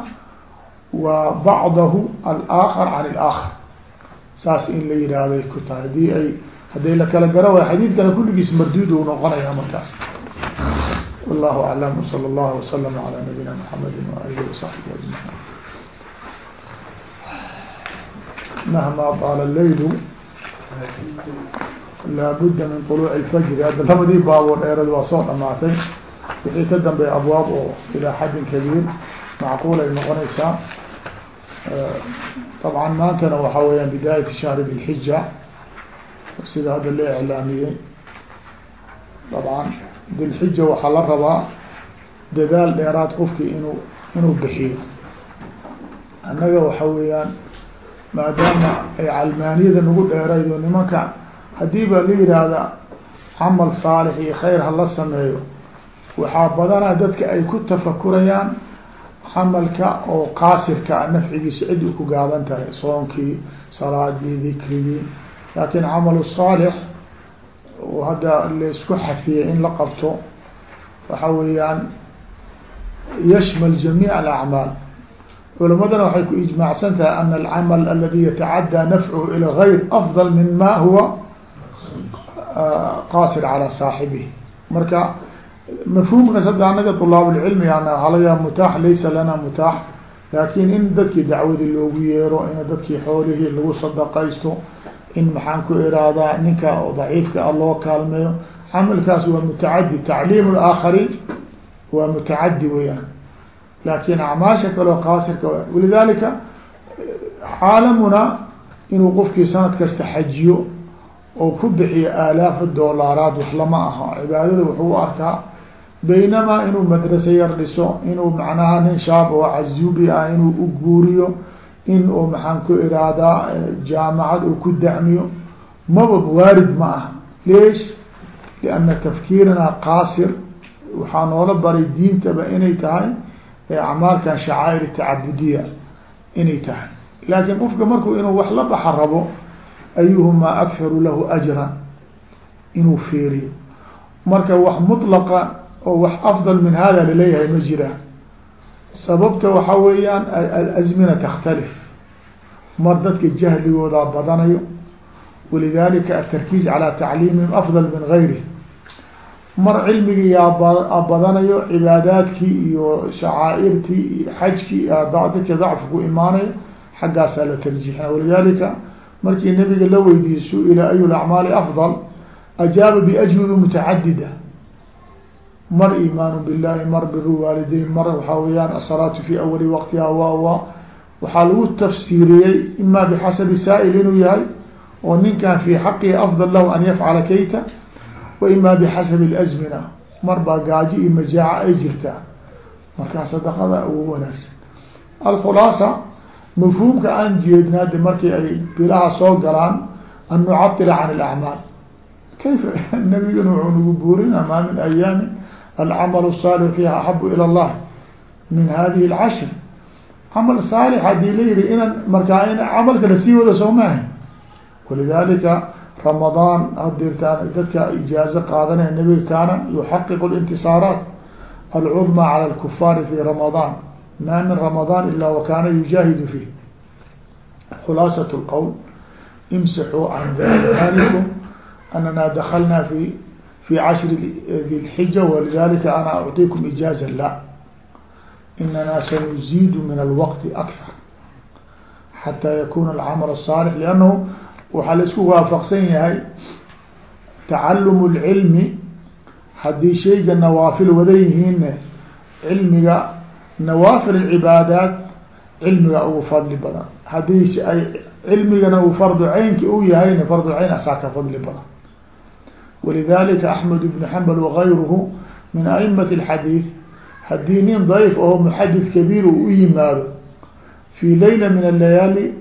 wa bacdahu alaakhar can alaakhar saas in la yihahday ku tahay haddii ay hadday la kala gara waay xadiidkana kulligiis marduud u noqonaya markaas wallahu aclam wsala allahu waslama calaa nabiyina maxamedi waalihi wasaxbihi ajmaciin mahma taala leylu laabudda min طuluuci اlfajri hadda labadii baaboo dheerad waa soo dhamaatay wixii ka dambeeya abwaab oo ilaa xaddin kabiir macquul ay noqonaysaa طبعا maantana waxaa weyaan bidayat shahr dilxija sida hadda la iclaamiyey طabعا dilxija waxaa la rabaa dadaal dheeraad qofki inuu inuu bixiyo annaga waxa weeyaan maadaama ay calmaaniyada nagu dheeraydo nimanka haddii ba la yihahda camal saalix iyo khayr hala sameeyo. Waxaa badanaa dadka ay ku tafakurayaan camalka oo qaasirka nafcigiisa cid u ku gaaban tahay soonkii salaadii dikrigii laakin camal saalix hadda la isku xafiyey in la qabto waxa weeyaan yashmal jamiic alacmaal. Culamadana waxay ku ijmaacsan tahay ana alcamal aladi yatacaddaa nafcuhu ila gayr afdal min ma huwa qaasir calaa saaxibihi marka mafhuumkaas hadda anaga tulaabulcilmi an waxaa mutaax laysa lana mutaax laakin in dadkii dacwadii loogu yeero in dadkii xoolihii lagu sadaqaysto in maxaan ku iraadaa ninka daciifka ah loo kaalmeeyo camalkaas waa mutacadi tacliim laakhariin waa mutacadi weyaan laakin acmaasha kaleo qaasirka walidalika caalamuna inuu qofkii sanad kasta xajiyo oo ku bixiyo aalaafa doolaaraad wax lama aha. Cibaadada wuxuu u arkaa baynamaa inuu madrase yar dhiso inuu macnaha nin shaab oo cazubi ah inuu u guuriyo in uu maxaan ku iraadaa jaamacad uu ku dacmiyo maba waarid ma aha. Leesh lianna tafkiirina qaasir. Waxaa noola baray diintaba inay tahay acmaalkan shacaa'ir tacabudiya inay tahay. Laakiin qofka markuu inuu wax la baxa rabo ayuhumaa akharu lahu ajran inuu fiiriyo marka wax mطlaqa oo wax afdal min hada la leeyahay ma jiraan sababta waxa weeyaan alazmina takhtalif mar dadka jahligoodaa badanayo walidalika atarkiiz calى tacliimihim afdal min gayri mar cilmigii yaa badanayo cibaadaadkii iyo shacaa'irtii iyo xajkii dadka dacfi ku imaanayo xaggaasaa la tarjiixina walidalika markii nabiga la weydiiyey su'ila ayu lacmaali afdal ajaaba biajwib mutacadida. Mar iimaanu billahi mar biru waalideyn mar waxaa weyaan asalaatu fi awali waqtiha wa wa waxaa lagu tafsiiriyey ima bixasabi saa'il inuu yahay oo ninkan fi xaqihi afdal lahu an yafcala kayta wa ima bixasabi اlazmina mar baa iyo majaaca ay jirtaa. Markaa sadaqada ugu wanaagsan. Alkhulaasa mafhuumka aan jeedin hadda markii ay bilaha soo galaan an nucadila can alacmaal kayfa? Nabigana wuxuu nagu buurin maa min ayaami alcamalu saalix fiiha axabu ila allah min hadihi alcashr. Camal saalix haddii la yihi inan markaa in camalka la sii wada soo maaha walidalika ramadaan hadirtaan dadka ijaazo qaadanaya nabiga kaana yuxaqiqu lintisaaraat alcudmaa cala ma min ramadaan ila wakana yujaahidu fih khulaasaة اlqowl imsaxuu can dalikum anana daklna fi fi cashri di lxija walidalika ana ucطikum ijaaza la inana sanuziidu min alwaqti akthar xataa yakuna alcamal الصaalix liannahu waxaa la isku waafaqsan yahay tacalum اlcilmi haddii shayga nawaafil wada yihiinne cilmiga nawaafil اcibaadaat cilmiga ugu fadli badan haddii ay cilmigana uu fardu caynki u yahayna fardu cayn asaa ka fadli badan walidalika axmed ibn xambal wagayruhu min a'imat اlxadiid haddii nin dayf oo muxadid kabiir uu u yimaado fi layla min alayaali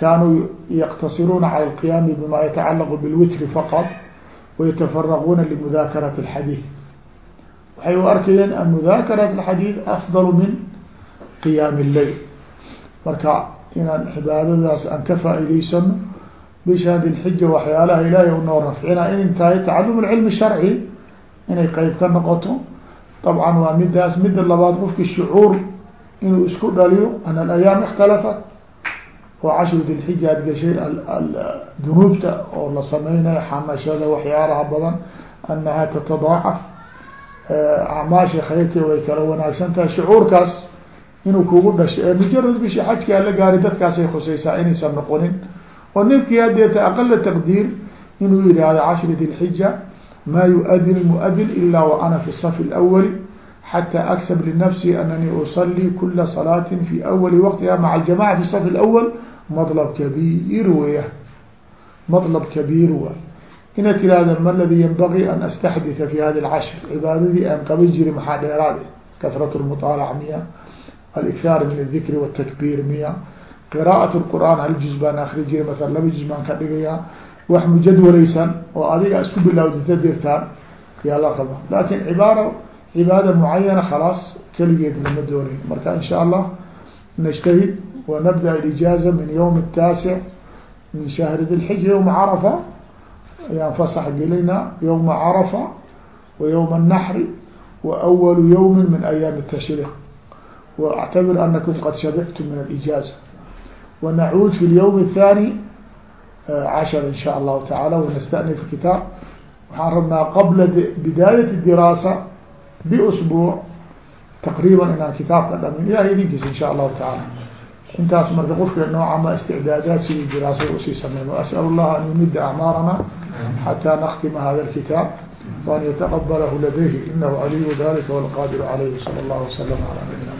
kaanuu yaqtasiruuna cala alqiyaami bima yatacalaqu bilwitri faqad wayatafaraquuna limudakarati alxadiid waxay u arkayeen an mudaakarat alxadiid afdalu min qiyaami اleyl marka inaan cibaadadaas aan ka faa'idaysano bisha dilxija waxyaalaha ilaahay unoo rafcina in tahay tacalum alcilmi sharci inay qeyb ka noqoto. Dabcan waa midaas midda labaad qofki shucuur inuu isku dhaliyo an alayaam اkhtalafat oo cashru dilxija ad gashay dunuubta oo la sameynayo xamashada waxyaalaha badan anaha tatadaacaf acmaasha khayrka way kala wanaagsan tahay shucuurkaas inuu kugu dhashay ee mujarad bishii xajkaa la gaari dadkaasay khusaysaa inaysan noqonin oo ninkii hadeeta aqala taqdiir inuu yihahdo cashri dilxija maa yu-adin lmuadin ilaa wa ana fi safi lwali xata aksab linafsi ananii usalii kula salaatin fi awali waqtiha maca aljamaca fi safi lwal madlab kabiir weya madlab kabiir waay inaad tiraahdo ma ladii yanbagii an astaxdita fi hada alcashr cibaadadii aan qaban jirin maxaa dheeraad eh? katrat lmuaalac miya alikhaar min adikri watakbiir miya qiraaat lqur'aan hal juz baan akri jiray masala laba juz baan ka dhigayaa wax mujadwalaysan oo adiga isku bilowdata dirtaan yaa la qaba. Lakin cibaara cibaada mucayana khalaas keligeed lama doonayn marka in sha allah najtahid wanabda alijaaza min ywm الtaasic min shahri dilxija ywma carafa ayaan fasax gelina yowma carafa wa yowma annaxri wa awalu yowmin min ayaami tashriq waactabir anakum qad shabictum min alijaaza. Wanacuud fi lyowm athani eh, cashar in sha allahu tacaala wanastani fi kitaab. Waxaan rabnaa qabla bidaayat diraasa biusbuuc taqriiban inaan kitaabka dhamin ilahay idinkiisa in sha allahu tacaala intaas marka qofka nooca ma استعداadaad sidii diraasada usii sameyn وأsأل الlah an yumida أعmاarna حتى نktima hada الكتاب وأn yتqبله لديه إنه علي ذلك والqاdر عليه وصلى الله وسلم على نبينا